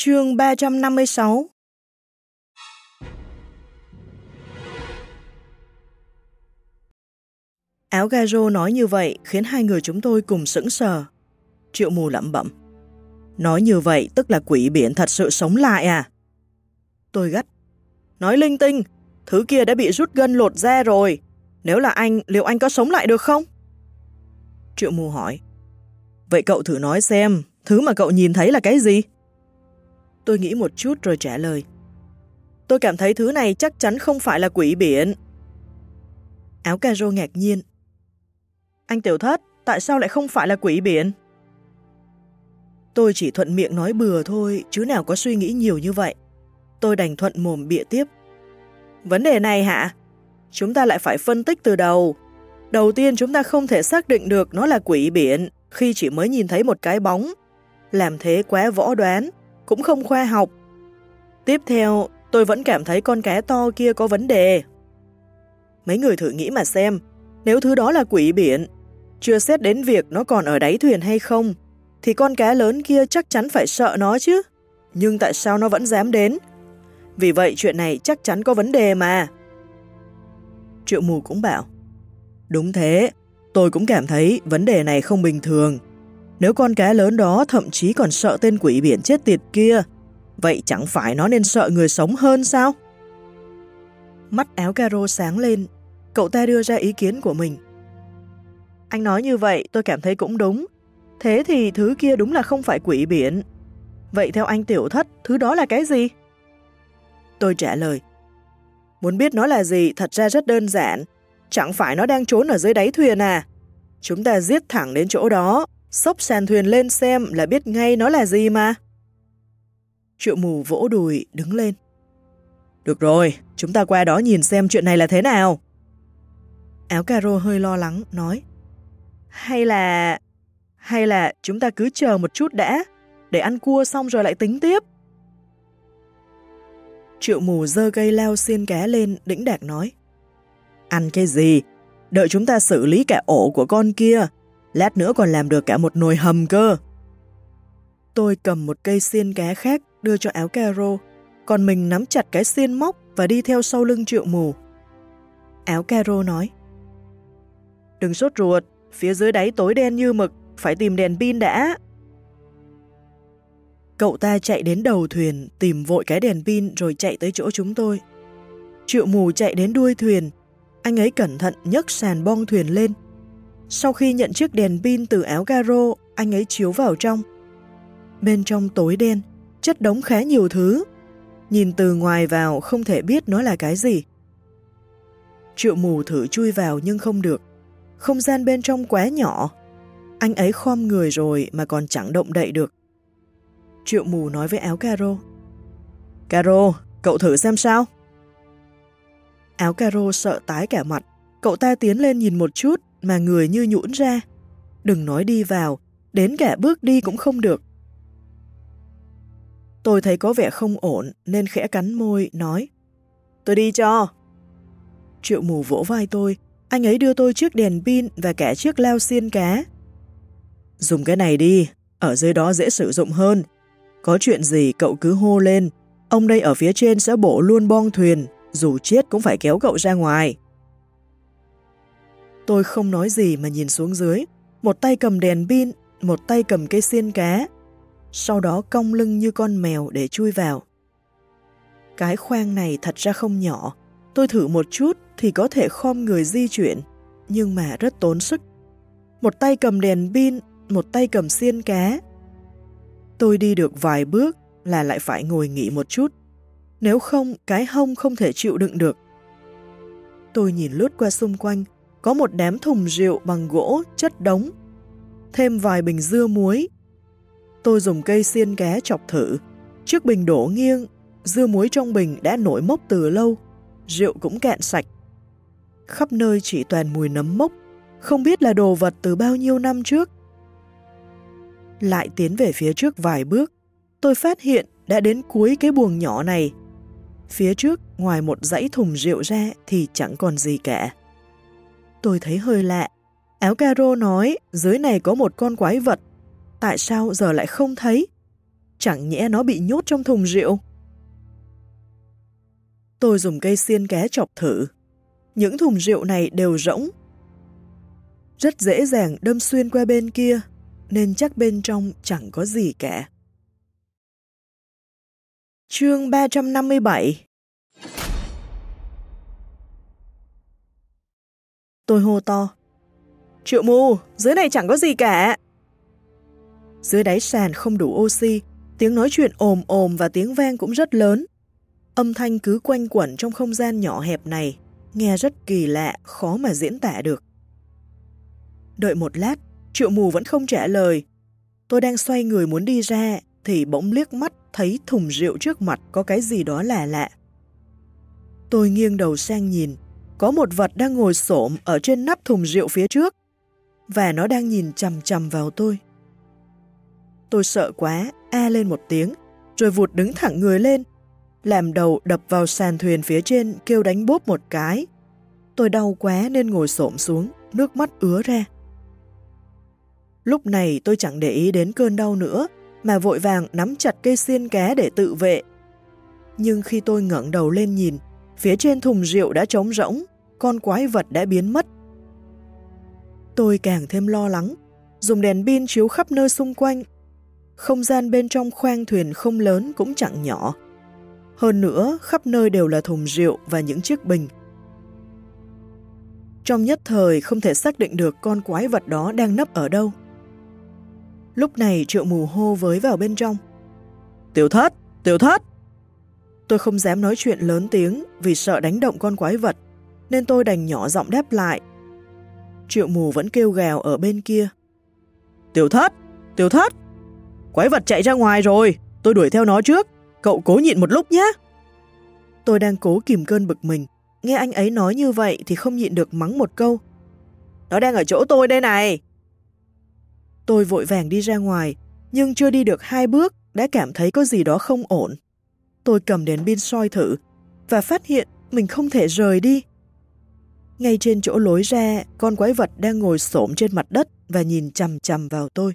Chương 356 Áo garo nói như vậy khiến hai người chúng tôi cùng sững sờ. Triệu mù lẩm bẩm. Nói như vậy tức là quỷ biển thật sự sống lại à? Tôi gắt. Nói linh tinh, thứ kia đã bị rút gân lột ra rồi. Nếu là anh, liệu anh có sống lại được không? Triệu mù hỏi. Vậy cậu thử nói xem, thứ mà cậu nhìn thấy là cái gì? Tôi nghĩ một chút rồi trả lời. Tôi cảm thấy thứ này chắc chắn không phải là quỷ biển. Áo caro ngạc nhiên. Anh tiểu thất, tại sao lại không phải là quỷ biển? Tôi chỉ thuận miệng nói bừa thôi, chứ nào có suy nghĩ nhiều như vậy. Tôi đành thuận mồm bịa tiếp. Vấn đề này hả? Chúng ta lại phải phân tích từ đầu. Đầu tiên chúng ta không thể xác định được nó là quỷ biển khi chỉ mới nhìn thấy một cái bóng. Làm thế quá võ đoán, cũng không khoa học. Tiếp theo, tôi vẫn cảm thấy con cá to kia có vấn đề. Mấy người thử nghĩ mà xem, nếu thứ đó là quỷ biển, chưa xét đến việc nó còn ở đáy thuyền hay không, thì con cá lớn kia chắc chắn phải sợ nó chứ. Nhưng tại sao nó vẫn dám đến? Vì vậy chuyện này chắc chắn có vấn đề mà. Triệu mù cũng bảo, đúng thế, tôi cũng cảm thấy vấn đề này không bình thường. Nếu con cá lớn đó thậm chí còn sợ tên quỷ biển chết tiệt kia, vậy chẳng phải nó nên sợ người sống hơn sao? Mắt áo caro sáng lên, cậu ta đưa ra ý kiến của mình. Anh nói như vậy tôi cảm thấy cũng đúng. Thế thì thứ kia đúng là không phải quỷ biển. Vậy theo anh tiểu thất, thứ đó là cái gì? Tôi trả lời. Muốn biết nó là gì thật ra rất đơn giản. Chẳng phải nó đang trốn ở dưới đáy thuyền à? Chúng ta giết thẳng đến chỗ đó, Sốc sàn thuyền lên xem là biết ngay nó là gì mà. Triệu mù vỗ đùi, đứng lên. Được rồi, chúng ta qua đó nhìn xem chuyện này là thế nào. Áo caro hơi lo lắng, nói. Hay là... Hay là chúng ta cứ chờ một chút đã, để ăn cua xong rồi lại tính tiếp. Triệu mù dơ cây lao xiên cá lên, đĩnh đạc nói. Ăn cái gì? Đợi chúng ta xử lý cả ổ của con kia, lát nữa còn làm được cả một nồi hầm cơ. Tôi cầm một cây xiên cá khác đưa cho áo caro, còn mình nắm chặt cái xiên móc và đi theo sau lưng triệu mù. Áo caro nói, Đừng sốt ruột, phía dưới đáy tối đen như mực, phải tìm đèn pin đã. Cậu ta chạy đến đầu thuyền, tìm vội cái đèn pin rồi chạy tới chỗ chúng tôi. Triệu mù chạy đến đuôi thuyền, anh ấy cẩn thận nhấc sàn bong thuyền lên, sau khi nhận chiếc đèn pin từ áo garo, anh ấy chiếu vào trong. Bên trong tối đen, chất đống khá nhiều thứ. Nhìn từ ngoài vào không thể biết nó là cái gì. Triệu mù thử chui vào nhưng không được. Không gian bên trong quá nhỏ. Anh ấy khom người rồi mà còn chẳng động đậy được. Triệu mù nói với áo caro. Caro, cậu thử xem sao? Áo caro sợ tái cả mặt. Cậu ta tiến lên nhìn một chút mà người như nhũn ra. Đừng nói đi vào, đến cả bước đi cũng không được. Tôi thấy có vẻ không ổn nên khẽ cắn môi, nói Tôi đi cho. Triệu mù vỗ vai tôi, anh ấy đưa tôi chiếc đèn pin và cả chiếc lao xiên cá. Dùng cái này đi, ở dưới đó dễ sử dụng hơn. Có chuyện gì cậu cứ hô lên, ông đây ở phía trên sẽ bổ luôn bong thuyền, dù chết cũng phải kéo cậu ra ngoài. Tôi không nói gì mà nhìn xuống dưới, một tay cầm đèn pin, một tay cầm cây xiên cá, sau đó cong lưng như con mèo để chui vào. Cái khoang này thật ra không nhỏ, tôi thử một chút thì có thể khom người di chuyển, nhưng mà rất tốn sức. Một tay cầm đèn pin, một tay cầm xiên cá. Tôi đi được vài bước là lại phải ngồi nghỉ một chút, nếu không cái hông không thể chịu đựng được. Tôi nhìn lướt qua xung quanh, có một đám thùng rượu bằng gỗ chất đống, thêm vài bình dưa muối. Tôi dùng cây xiên ké chọc thử, chiếc bình đổ nghiêng, dưa muối trong bình đã nổi mốc từ lâu, rượu cũng cạn sạch. Khắp nơi chỉ toàn mùi nấm mốc, không biết là đồ vật từ bao nhiêu năm trước. Lại tiến về phía trước vài bước, tôi phát hiện đã đến cuối cái buồng nhỏ này. Phía trước, ngoài một dãy thùng rượu ra thì chẳng còn gì cả. Tôi thấy hơi lạ. Áo caro nói dưới này có một con quái vật. Tại sao giờ lại không thấy? Chẳng nhẽ nó bị nhốt trong thùng rượu? Tôi dùng cây xiên ké chọc thử. Những thùng rượu này đều rỗng. Rất dễ dàng đâm xuyên qua bên kia, nên chắc bên trong chẳng có gì cả. Chương 357 Tôi hô to. Triệu mù, dưới này chẳng có gì cả. Dưới đáy sàn không đủ oxy, tiếng nói chuyện ồm ồm và tiếng vang cũng rất lớn. Âm thanh cứ quanh quẩn trong không gian nhỏ hẹp này, nghe rất kỳ lạ, khó mà diễn tả được. Đợi một lát, triệu mù vẫn không trả lời. Tôi đang xoay người muốn đi ra, thì bỗng liếc mắt thấy thùng rượu trước mặt có cái gì đó lạ lạ. Tôi nghiêng đầu sang nhìn, có một vật đang ngồi xổm ở trên nắp thùng rượu phía trước, và nó đang nhìn chầm chầm vào tôi. Tôi sợ quá, a lên một tiếng, rồi vụt đứng thẳng người lên, làm đầu đập vào sàn thuyền phía trên kêu đánh bốp một cái. Tôi đau quá nên ngồi xổm xuống, nước mắt ứa ra. Lúc này tôi chẳng để ý đến cơn đau nữa, mà vội vàng nắm chặt cây xiên cá để tự vệ. Nhưng khi tôi ngẩng đầu lên nhìn, phía trên thùng rượu đã trống rỗng, con quái vật đã biến mất. Tôi càng thêm lo lắng, dùng đèn pin chiếu khắp nơi xung quanh. Không gian bên trong khoang thuyền không lớn cũng chẳng nhỏ. Hơn nữa, khắp nơi đều là thùng rượu và những chiếc bình. Trong nhất thời không thể xác định được con quái vật đó đang nấp ở đâu. Lúc này triệu mù hô với vào bên trong. Tiểu thất! Tiểu thất! Tôi không dám nói chuyện lớn tiếng vì sợ đánh động con quái vật, nên tôi đành nhỏ giọng đáp lại. Triệu mù vẫn kêu gào ở bên kia. Tiểu thất! Tiểu thất! Quái vật chạy ra ngoài rồi, tôi đuổi theo nó trước, cậu cố nhịn một lúc nhé. Tôi đang cố kìm cơn bực mình, nghe anh ấy nói như vậy thì không nhịn được mắng một câu. Nó đang ở chỗ tôi đây này. Tôi vội vàng đi ra ngoài, nhưng chưa đi được hai bước đã cảm thấy có gì đó không ổn. Tôi cầm đèn pin soi thử và phát hiện mình không thể rời đi. Ngay trên chỗ lối ra, con quái vật đang ngồi xổm trên mặt đất và nhìn chằm chằm vào tôi.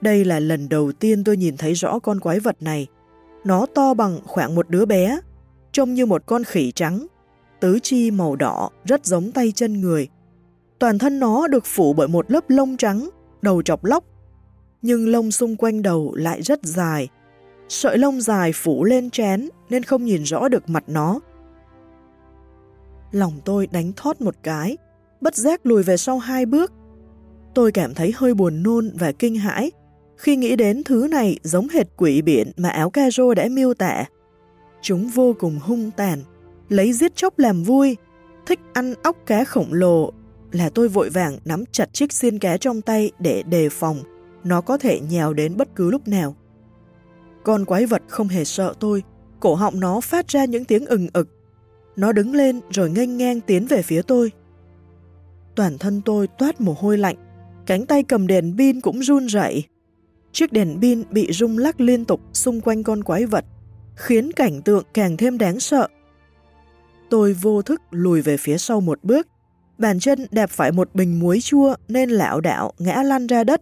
Đây là lần đầu tiên tôi nhìn thấy rõ con quái vật này. Nó to bằng khoảng một đứa bé, trông như một con khỉ trắng, tứ chi màu đỏ, rất giống tay chân người. Toàn thân nó được phủ bởi một lớp lông trắng, đầu chọc lóc, nhưng lông xung quanh đầu lại rất dài. Sợi lông dài phủ lên chén nên không nhìn rõ được mặt nó. Lòng tôi đánh thót một cái, bất giác lùi về sau hai bước. Tôi cảm thấy hơi buồn nôn và kinh hãi khi nghĩ đến thứ này giống hệt quỷ biển mà áo caro đã miêu tả. Chúng vô cùng hung tàn, lấy giết chóc làm vui, thích ăn ốc cá khổng lồ là tôi vội vàng nắm chặt chiếc xiên cá trong tay để đề phòng, nó có thể nhào đến bất cứ lúc nào. Con quái vật không hề sợ tôi, cổ họng nó phát ra những tiếng ừng ực. Nó đứng lên rồi nghênh ngang tiến về phía tôi. Toàn thân tôi toát mồ hôi lạnh, cánh tay cầm đèn pin cũng run rẩy. Chiếc đèn pin bị rung lắc liên tục xung quanh con quái vật, khiến cảnh tượng càng thêm đáng sợ. Tôi vô thức lùi về phía sau một bước, bàn chân đạp phải một bình muối chua nên lão đảo ngã lăn ra đất.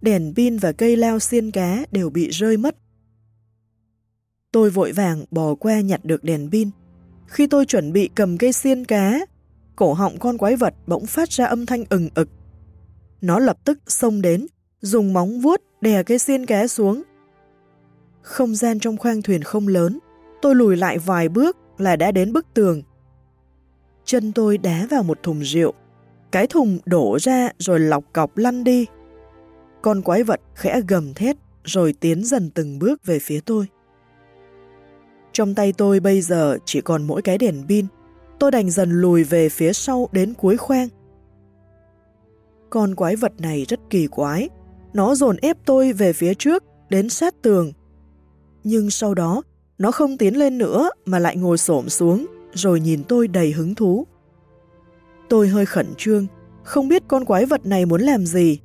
Đèn pin và cây lao xiên cá đều bị rơi mất. Tôi vội vàng bò qua nhặt được đèn pin. Khi tôi chuẩn bị cầm cây xiên cá, cổ họng con quái vật bỗng phát ra âm thanh ừng ực. Nó lập tức xông đến, dùng móng vuốt đè cây xiên cá xuống. Không gian trong khoang thuyền không lớn, tôi lùi lại vài bước là đã đến bức tường. Chân tôi đá vào một thùng rượu, cái thùng đổ ra rồi lọc cọc lăn đi. Con quái vật khẽ gầm thét rồi tiến dần từng bước về phía tôi. Trong tay tôi bây giờ chỉ còn mỗi cái đèn pin, tôi đành dần lùi về phía sau đến cuối khoang. Con quái vật này rất kỳ quái, nó dồn ép tôi về phía trước, đến sát tường. Nhưng sau đó, nó không tiến lên nữa mà lại ngồi xổm xuống, rồi nhìn tôi đầy hứng thú. Tôi hơi khẩn trương, không biết con quái vật này muốn làm gì.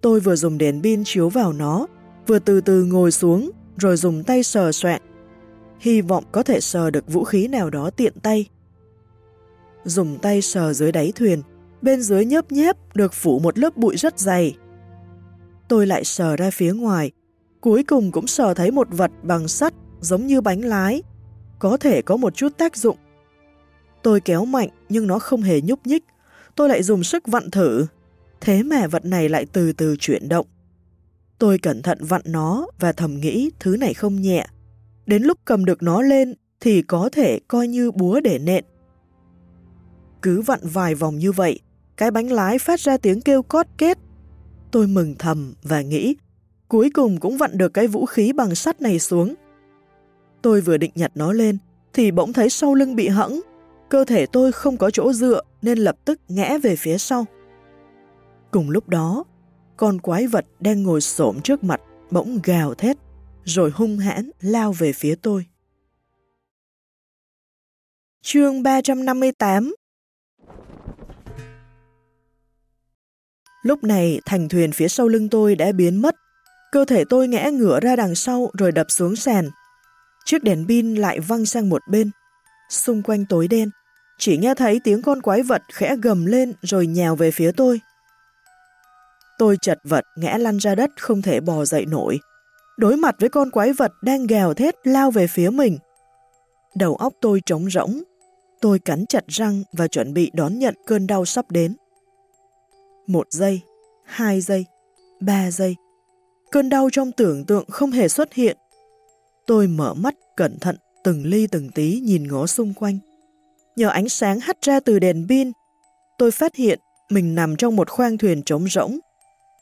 Tôi vừa dùng đèn pin chiếu vào nó, vừa từ từ ngồi xuống, rồi dùng tay sờ soạn. Hy vọng có thể sờ được vũ khí nào đó tiện tay. Dùng tay sờ dưới đáy thuyền, bên dưới nhớp nhép được phủ một lớp bụi rất dày, tôi lại sờ ra phía ngoài, cuối cùng cũng sờ thấy một vật bằng sắt giống như bánh lái, có thể có một chút tác dụng. Tôi kéo mạnh nhưng nó không hề nhúc nhích, tôi lại dùng sức vặn thử, thế mà vật này lại từ từ chuyển động. Tôi cẩn thận vặn nó và thầm nghĩ thứ này không nhẹ. Đến lúc cầm được nó lên thì có thể coi như búa để nện. Cứ vặn vài vòng như vậy, cái bánh lái phát ra tiếng kêu cót kết. Tôi mừng thầm và nghĩ, cuối cùng cũng vặn được cái vũ khí bằng sắt này xuống. Tôi vừa định nhặt nó lên, thì bỗng thấy sau lưng bị hẫng. Cơ thể tôi không có chỗ dựa nên lập tức ngã về phía sau. Cùng lúc đó, con quái vật đang ngồi xổm trước mặt bỗng gào thét, rồi hung hãn lao về phía tôi. Chương 358 Lúc này thành thuyền phía sau lưng tôi đã biến mất. Cơ thể tôi ngã ngửa ra đằng sau rồi đập xuống sàn. Chiếc đèn pin lại văng sang một bên. Xung quanh tối đen, chỉ nghe thấy tiếng con quái vật khẽ gầm lên rồi nhào về phía tôi. Tôi chật vật ngã lăn ra đất không thể bò dậy nổi. Đối mặt với con quái vật đang gào thét lao về phía mình. Đầu óc tôi trống rỗng. Tôi cắn chặt răng và chuẩn bị đón nhận cơn đau sắp đến. Một giây, hai giây, ba giây. Cơn đau trong tưởng tượng không hề xuất hiện. Tôi mở mắt cẩn thận từng ly từng tí nhìn ngó xung quanh. Nhờ ánh sáng hắt ra từ đèn pin, tôi phát hiện mình nằm trong một khoang thuyền trống rỗng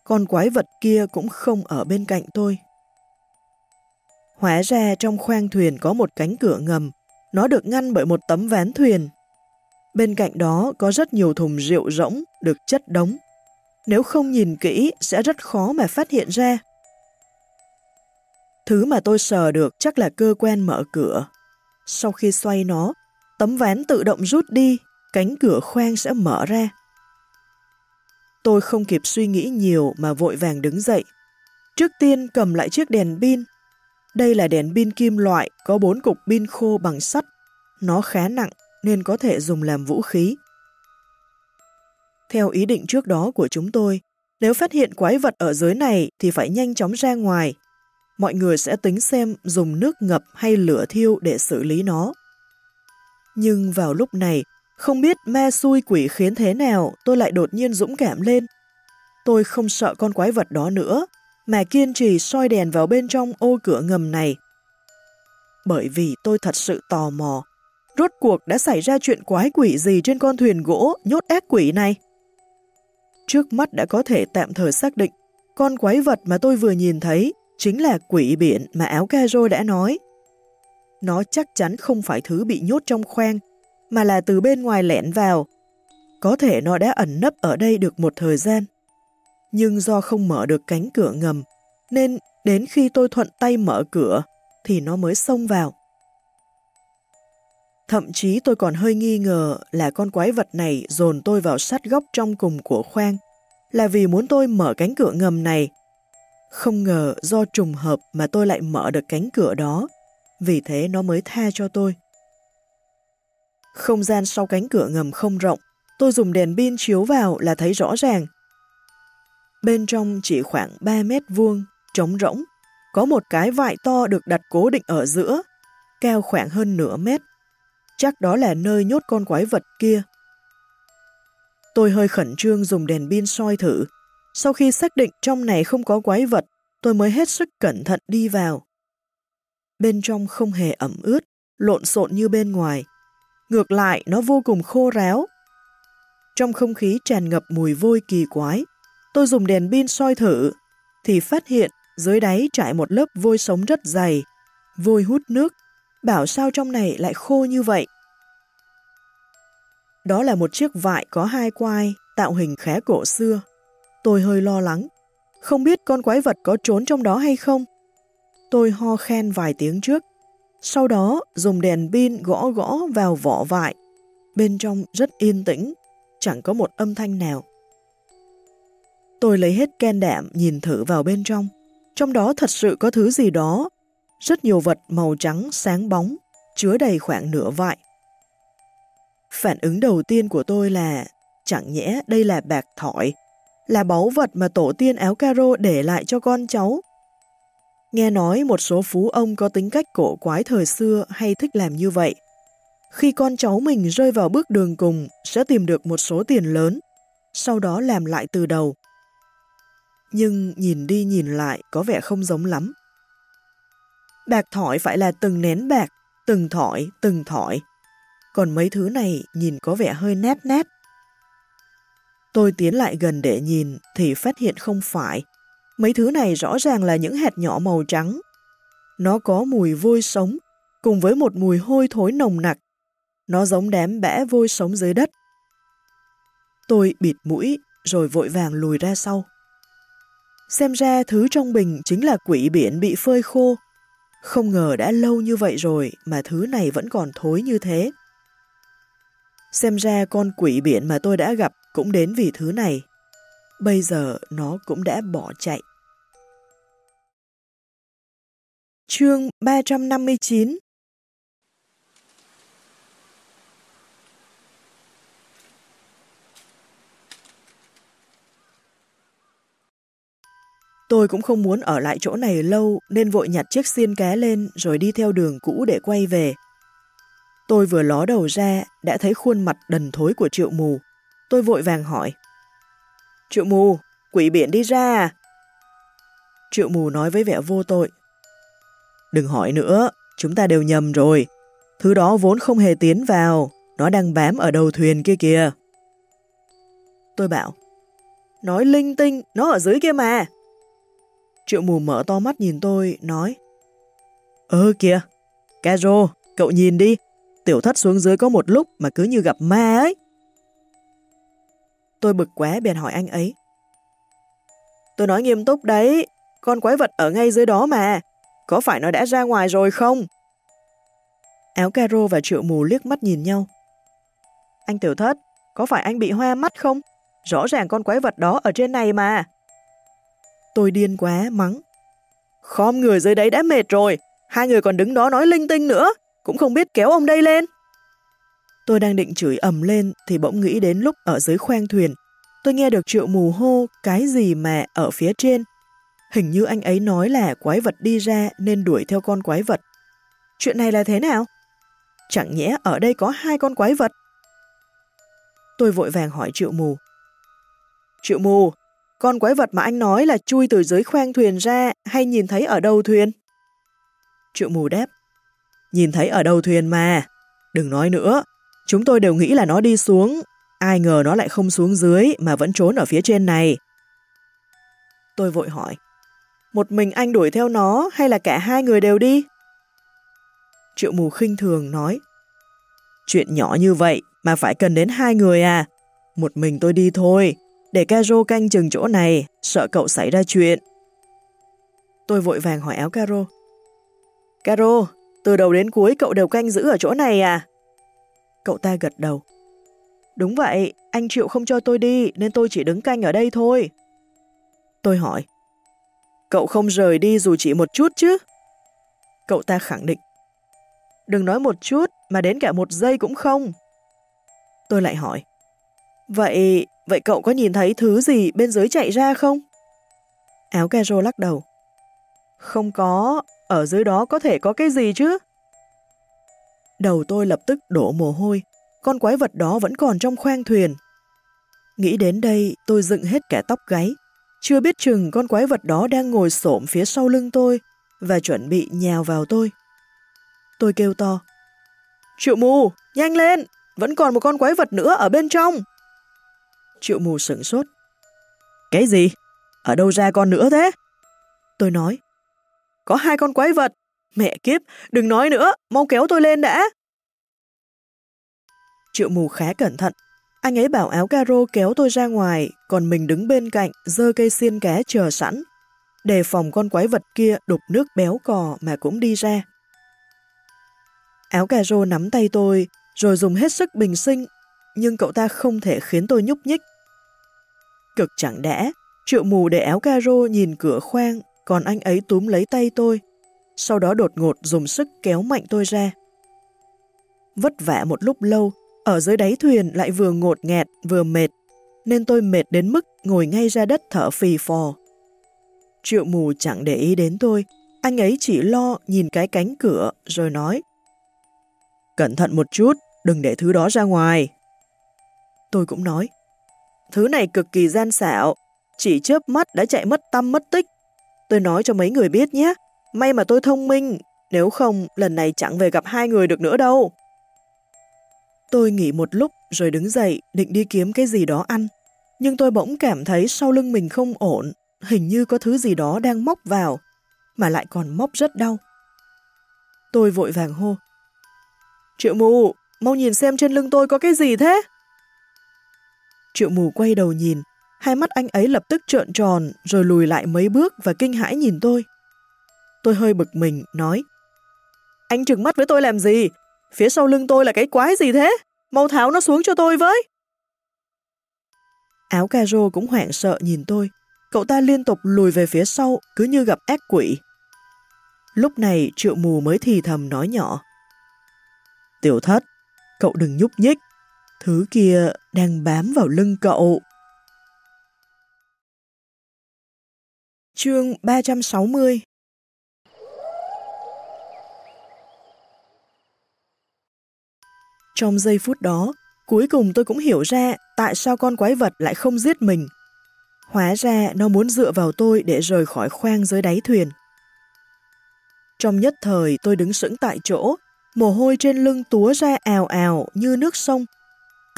con quái vật kia cũng không ở bên cạnh tôi. Hóa ra trong khoang thuyền có một cánh cửa ngầm, nó được ngăn bởi một tấm ván thuyền. Bên cạnh đó có rất nhiều thùng rượu rỗng được chất đống. Nếu không nhìn kỹ sẽ rất khó mà phát hiện ra. Thứ mà tôi sờ được chắc là cơ quan mở cửa. Sau khi xoay nó, tấm ván tự động rút đi, cánh cửa khoang sẽ mở ra. Tôi không kịp suy nghĩ nhiều mà vội vàng đứng dậy. Trước tiên cầm lại chiếc đèn pin. Đây là đèn pin kim loại có bốn cục pin khô bằng sắt. Nó khá nặng nên có thể dùng làm vũ khí. Theo ý định trước đó của chúng tôi, nếu phát hiện quái vật ở dưới này thì phải nhanh chóng ra ngoài. Mọi người sẽ tính xem dùng nước ngập hay lửa thiêu để xử lý nó. Nhưng vào lúc này, không biết ma xui quỷ khiến thế nào tôi lại đột nhiên dũng cảm lên. Tôi không sợ con quái vật đó nữa, mà kiên trì soi đèn vào bên trong ô cửa ngầm này. Bởi vì tôi thật sự tò mò, rốt cuộc đã xảy ra chuyện quái quỷ gì trên con thuyền gỗ nhốt ác quỷ này? Trước mắt đã có thể tạm thời xác định, con quái vật mà tôi vừa nhìn thấy chính là quỷ biển mà áo caro đã nói. Nó chắc chắn không phải thứ bị nhốt trong khoang, mà là từ bên ngoài lẻn vào. Có thể nó đã ẩn nấp ở đây được một thời gian. Nhưng do không mở được cánh cửa ngầm, nên đến khi tôi thuận tay mở cửa, thì nó mới xông vào. Thậm chí tôi còn hơi nghi ngờ là con quái vật này dồn tôi vào sát góc trong cùng của khoang, là vì muốn tôi mở cánh cửa ngầm này. Không ngờ do trùng hợp mà tôi lại mở được cánh cửa đó, vì thế nó mới tha cho tôi. Không gian sau cánh cửa ngầm không rộng, tôi dùng đèn pin chiếu vào là thấy rõ ràng. Bên trong chỉ khoảng 3 mét vuông, trống rỗng, có một cái vại to được đặt cố định ở giữa, cao khoảng hơn nửa mét. Chắc đó là nơi nhốt con quái vật kia. Tôi hơi khẩn trương dùng đèn pin soi thử. Sau khi xác định trong này không có quái vật, tôi mới hết sức cẩn thận đi vào. Bên trong không hề ẩm ướt, lộn xộn như bên ngoài. Ngược lại, nó vô cùng khô ráo. Trong không khí tràn ngập mùi vôi kỳ quái, tôi dùng đèn pin soi thử, thì phát hiện dưới đáy trải một lớp vôi sống rất dày, vôi hút nước, bảo sao trong này lại khô như vậy. Đó là một chiếc vại có hai quai, tạo hình khá cổ xưa. Tôi hơi lo lắng, không biết con quái vật có trốn trong đó hay không. Tôi ho khen vài tiếng trước, sau đó dùng đèn pin gõ gõ vào vỏ vại. Bên trong rất yên tĩnh, chẳng có một âm thanh nào. Tôi lấy hết can đảm nhìn thử vào bên trong. Trong đó thật sự có thứ gì đó. Rất nhiều vật màu trắng sáng bóng, chứa đầy khoảng nửa vại. Phản ứng đầu tiên của tôi là chẳng nhẽ đây là bạc thỏi, là báu vật mà tổ tiên áo caro để lại cho con cháu. Nghe nói một số phú ông có tính cách cổ quái thời xưa hay thích làm như vậy. Khi con cháu mình rơi vào bước đường cùng sẽ tìm được một số tiền lớn, sau đó làm lại từ đầu. Nhưng nhìn đi nhìn lại có vẻ không giống lắm. Bạc thỏi phải là từng nén bạc, từng thỏi, từng thỏi. Còn mấy thứ này nhìn có vẻ hơi nét nét. Tôi tiến lại gần để nhìn thì phát hiện không phải. Mấy thứ này rõ ràng là những hạt nhỏ màu trắng. Nó có mùi vôi sống, cùng với một mùi hôi thối nồng nặc. Nó giống đám bẽ vôi sống dưới đất. Tôi bịt mũi rồi vội vàng lùi ra sau. Xem ra thứ trong bình chính là quỷ biển bị phơi khô. Không ngờ đã lâu như vậy rồi mà thứ này vẫn còn thối như thế. Xem ra con quỷ biển mà tôi đã gặp cũng đến vì thứ này. Bây giờ nó cũng đã bỏ chạy. Chương 359 Tôi cũng không muốn ở lại chỗ này lâu nên vội nhặt chiếc xiên cá lên rồi đi theo đường cũ để quay về. Tôi vừa ló đầu ra đã thấy khuôn mặt đần thối của triệu mù. Tôi vội vàng hỏi. Triệu mù, quỷ biển đi ra à? Triệu mù nói với vẻ vô tội. Đừng hỏi nữa, chúng ta đều nhầm rồi. Thứ đó vốn không hề tiến vào, nó đang bám ở đầu thuyền kia kìa. Tôi bảo, nói linh tinh, nó ở dưới kia mà. Triệu mù mở to mắt nhìn tôi, nói Ơ kìa, Caro, cậu nhìn đi, tiểu thất xuống dưới có một lúc mà cứ như gặp ma ấy. Tôi bực quá bèn hỏi anh ấy. Tôi nói nghiêm túc đấy, con quái vật ở ngay dưới đó mà, có phải nó đã ra ngoài rồi không? Áo caro và triệu mù liếc mắt nhìn nhau. Anh tiểu thất, có phải anh bị hoa mắt không? Rõ ràng con quái vật đó ở trên này mà. Tôi điên quá, mắng. Khom người dưới đấy đã mệt rồi, hai người còn đứng đó nói linh tinh nữa, cũng không biết kéo ông đây lên. Tôi đang định chửi ầm lên thì bỗng nghĩ đến lúc ở dưới khoang thuyền. Tôi nghe được triệu mù hô cái gì mà ở phía trên. Hình như anh ấy nói là quái vật đi ra nên đuổi theo con quái vật. Chuyện này là thế nào? Chẳng nhẽ ở đây có hai con quái vật? Tôi vội vàng hỏi triệu mù. Triệu mù, con quái vật mà anh nói là chui từ dưới khoang thuyền ra hay nhìn thấy ở đầu thuyền? Triệu mù đáp. Nhìn thấy ở đầu thuyền mà. Đừng nói nữa. Chúng tôi đều nghĩ là nó đi xuống. Ai ngờ nó lại không xuống dưới mà vẫn trốn ở phía trên này. Tôi vội hỏi. Một mình anh đuổi theo nó hay là cả hai người đều đi? Triệu mù khinh thường nói. Chuyện nhỏ như vậy mà phải cần đến hai người à? Một mình tôi đi thôi. Để Caro canh chừng chỗ này, sợ cậu xảy ra chuyện. Tôi vội vàng hỏi áo Caro. Caro, từ đầu đến cuối cậu đều canh giữ ở chỗ này à? Cậu ta gật đầu. Đúng vậy, anh Triệu không cho tôi đi nên tôi chỉ đứng canh ở đây thôi. Tôi hỏi. Cậu không rời đi dù chỉ một chút chứ? Cậu ta khẳng định. Đừng nói một chút mà đến cả một giây cũng không. Tôi lại hỏi. Vậy Vậy cậu có nhìn thấy thứ gì bên dưới chạy ra không? Áo caro lắc đầu. Không có, ở dưới đó có thể có cái gì chứ? Đầu tôi lập tức đổ mồ hôi, con quái vật đó vẫn còn trong khoang thuyền. Nghĩ đến đây, tôi dựng hết cả tóc gáy. Chưa biết chừng con quái vật đó đang ngồi xổm phía sau lưng tôi và chuẩn bị nhào vào tôi. Tôi kêu to. Triệu mù, nhanh lên, vẫn còn một con quái vật nữa ở bên trong. Triệu mù sửng sốt. Cái gì? Ở đâu ra con nữa thế? Tôi nói. Có hai con quái vật. Mẹ kiếp, đừng nói nữa, mau kéo tôi lên đã. Triệu mù khá cẩn thận. Anh ấy bảo áo caro kéo tôi ra ngoài, còn mình đứng bên cạnh, dơ cây xiên cá chờ sẵn, đề phòng con quái vật kia đục nước béo cò mà cũng đi ra. Áo caro nắm tay tôi, rồi dùng hết sức bình sinh nhưng cậu ta không thể khiến tôi nhúc nhích. Cực chẳng đẽ, triệu mù để áo caro nhìn cửa khoang, còn anh ấy túm lấy tay tôi, sau đó đột ngột dùng sức kéo mạnh tôi ra. Vất vả một lúc lâu, ở dưới đáy thuyền lại vừa ngột ngạt vừa mệt, nên tôi mệt đến mức ngồi ngay ra đất thở phì phò. Triệu mù chẳng để ý đến tôi, Anh ấy chỉ lo nhìn cái cánh cửa rồi nói Cẩn thận một chút, đừng để thứ đó ra ngoài. Tôi cũng nói Thứ này cực kỳ gian xảo, chỉ chớp mắt đã chạy mất tâm mất tích. Tôi nói cho mấy người biết nhé, may mà tôi thông minh, nếu không lần này chẳng về gặp hai người được nữa đâu. Tôi nghỉ một lúc rồi đứng dậy định đi kiếm cái gì đó ăn. Nhưng tôi bỗng cảm thấy sau lưng mình không ổn, hình như có thứ gì đó đang móc vào, mà lại còn móc rất đau. Tôi vội vàng hô. Triệu mù, mau nhìn xem trên lưng tôi có cái gì thế? Triệu mù quay đầu nhìn, hai mắt anh ấy lập tức trợn tròn rồi lùi lại mấy bước và kinh hãi nhìn tôi. Tôi hơi bực mình, nói Anh trừng mắt với tôi làm gì? Phía sau lưng tôi là cái quái gì thế? Mau tháo nó xuống cho tôi với. Áo caro cũng hoảng sợ nhìn tôi. Cậu ta liên tục lùi về phía sau, cứ như gặp ác quỷ. Lúc này triệu mù mới thì thầm nói nhỏ. Tiểu thất, cậu đừng nhúc nhích. Thứ kia đang bám vào lưng cậu. Chương 360 Trong giây phút đó, cuối cùng tôi cũng hiểu ra tại sao con quái vật lại không giết mình. Hóa ra nó muốn dựa vào tôi để rời khỏi khoang dưới đáy thuyền. Trong nhất thời tôi đứng sững tại chỗ, mồ hôi trên lưng túa ra ào ào như nước sông.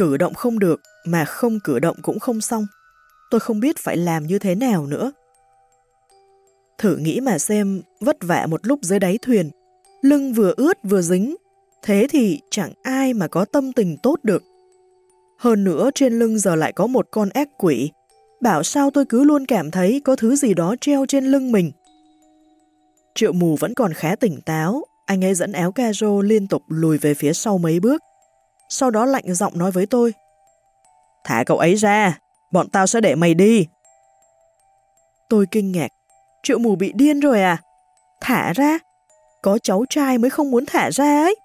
Cử động không được, mà không cử động cũng không xong. Tôi không biết phải làm như thế nào nữa. Thử nghĩ mà xem, vất vả một lúc dưới đáy thuyền, lưng vừa ướt vừa dính, thế thì chẳng ai mà có tâm tình tốt được. Hơn nữa trên lưng giờ lại có một con ác quỷ, bảo sao tôi cứ luôn cảm thấy có thứ gì đó treo trên lưng mình. Triệu mù vẫn còn khá tỉnh táo, anh ấy dẫn áo caro liên tục lùi về phía sau mấy bước. Sau đó lạnh giọng nói với tôi. Thả cậu ấy ra, bọn tao sẽ để mày đi. Tôi kinh ngạc. Triệu mù bị điên rồi à? Thả ra? Có cháu trai mới không muốn thả ra ấy.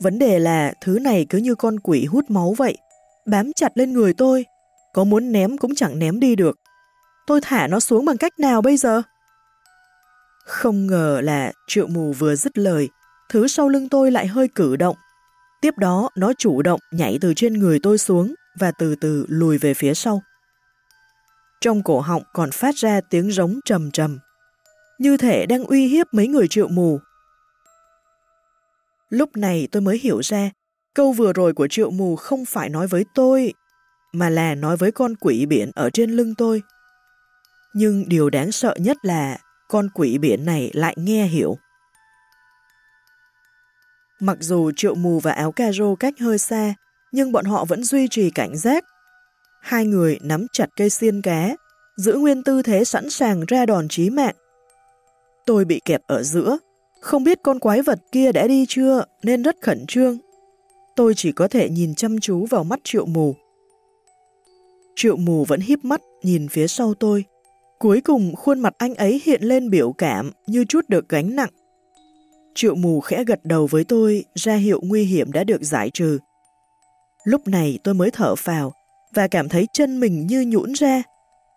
Vấn đề là thứ này cứ như con quỷ hút máu vậy, bám chặt lên người tôi. Có muốn ném cũng chẳng ném đi được. Tôi thả nó xuống bằng cách nào bây giờ? Không ngờ là triệu mù vừa dứt lời, thứ sau lưng tôi lại hơi cử động. Tiếp đó nó chủ động nhảy từ trên người tôi xuống và từ từ lùi về phía sau. Trong cổ họng còn phát ra tiếng rống trầm trầm, như thể đang uy hiếp mấy người triệu mù. Lúc này tôi mới hiểu ra, câu vừa rồi của triệu mù không phải nói với tôi, mà là nói với con quỷ biển ở trên lưng tôi. Nhưng điều đáng sợ nhất là con quỷ biển này lại nghe hiểu. Mặc dù triệu mù và áo caro cách hơi xa, nhưng bọn họ vẫn duy trì cảnh giác. Hai người nắm chặt cây xiên cá, giữ nguyên tư thế sẵn sàng ra đòn chí mạng. Tôi bị kẹp ở giữa, không biết con quái vật kia đã đi chưa nên rất khẩn trương. Tôi chỉ có thể nhìn chăm chú vào mắt triệu mù. Triệu mù vẫn híp mắt nhìn phía sau tôi. Cuối cùng khuôn mặt anh ấy hiện lên biểu cảm như chút được gánh nặng. Triệu mù khẽ gật đầu với tôi ra hiệu nguy hiểm đã được giải trừ. Lúc này tôi mới thở phào và cảm thấy chân mình như nhũn ra,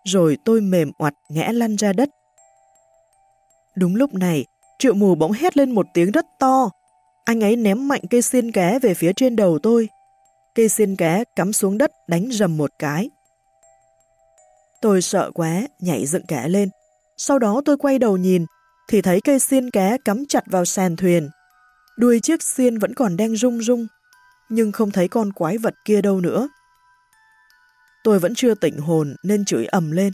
rồi tôi mềm oặt ngã lăn ra đất. Đúng lúc này, triệu mù bỗng hét lên một tiếng rất to. Anh ấy ném mạnh cây xiên cá về phía trên đầu tôi. Cây xiên cá cắm xuống đất đánh rầm một cái. Tôi sợ quá, nhảy dựng cả lên. Sau đó tôi quay đầu nhìn, thì thấy cây xiên cá cắm chặt vào sàn thuyền. Đuôi chiếc xiên vẫn còn đang rung rung, nhưng không thấy con quái vật kia đâu nữa. Tôi vẫn chưa tỉnh hồn nên chửi ầm lên.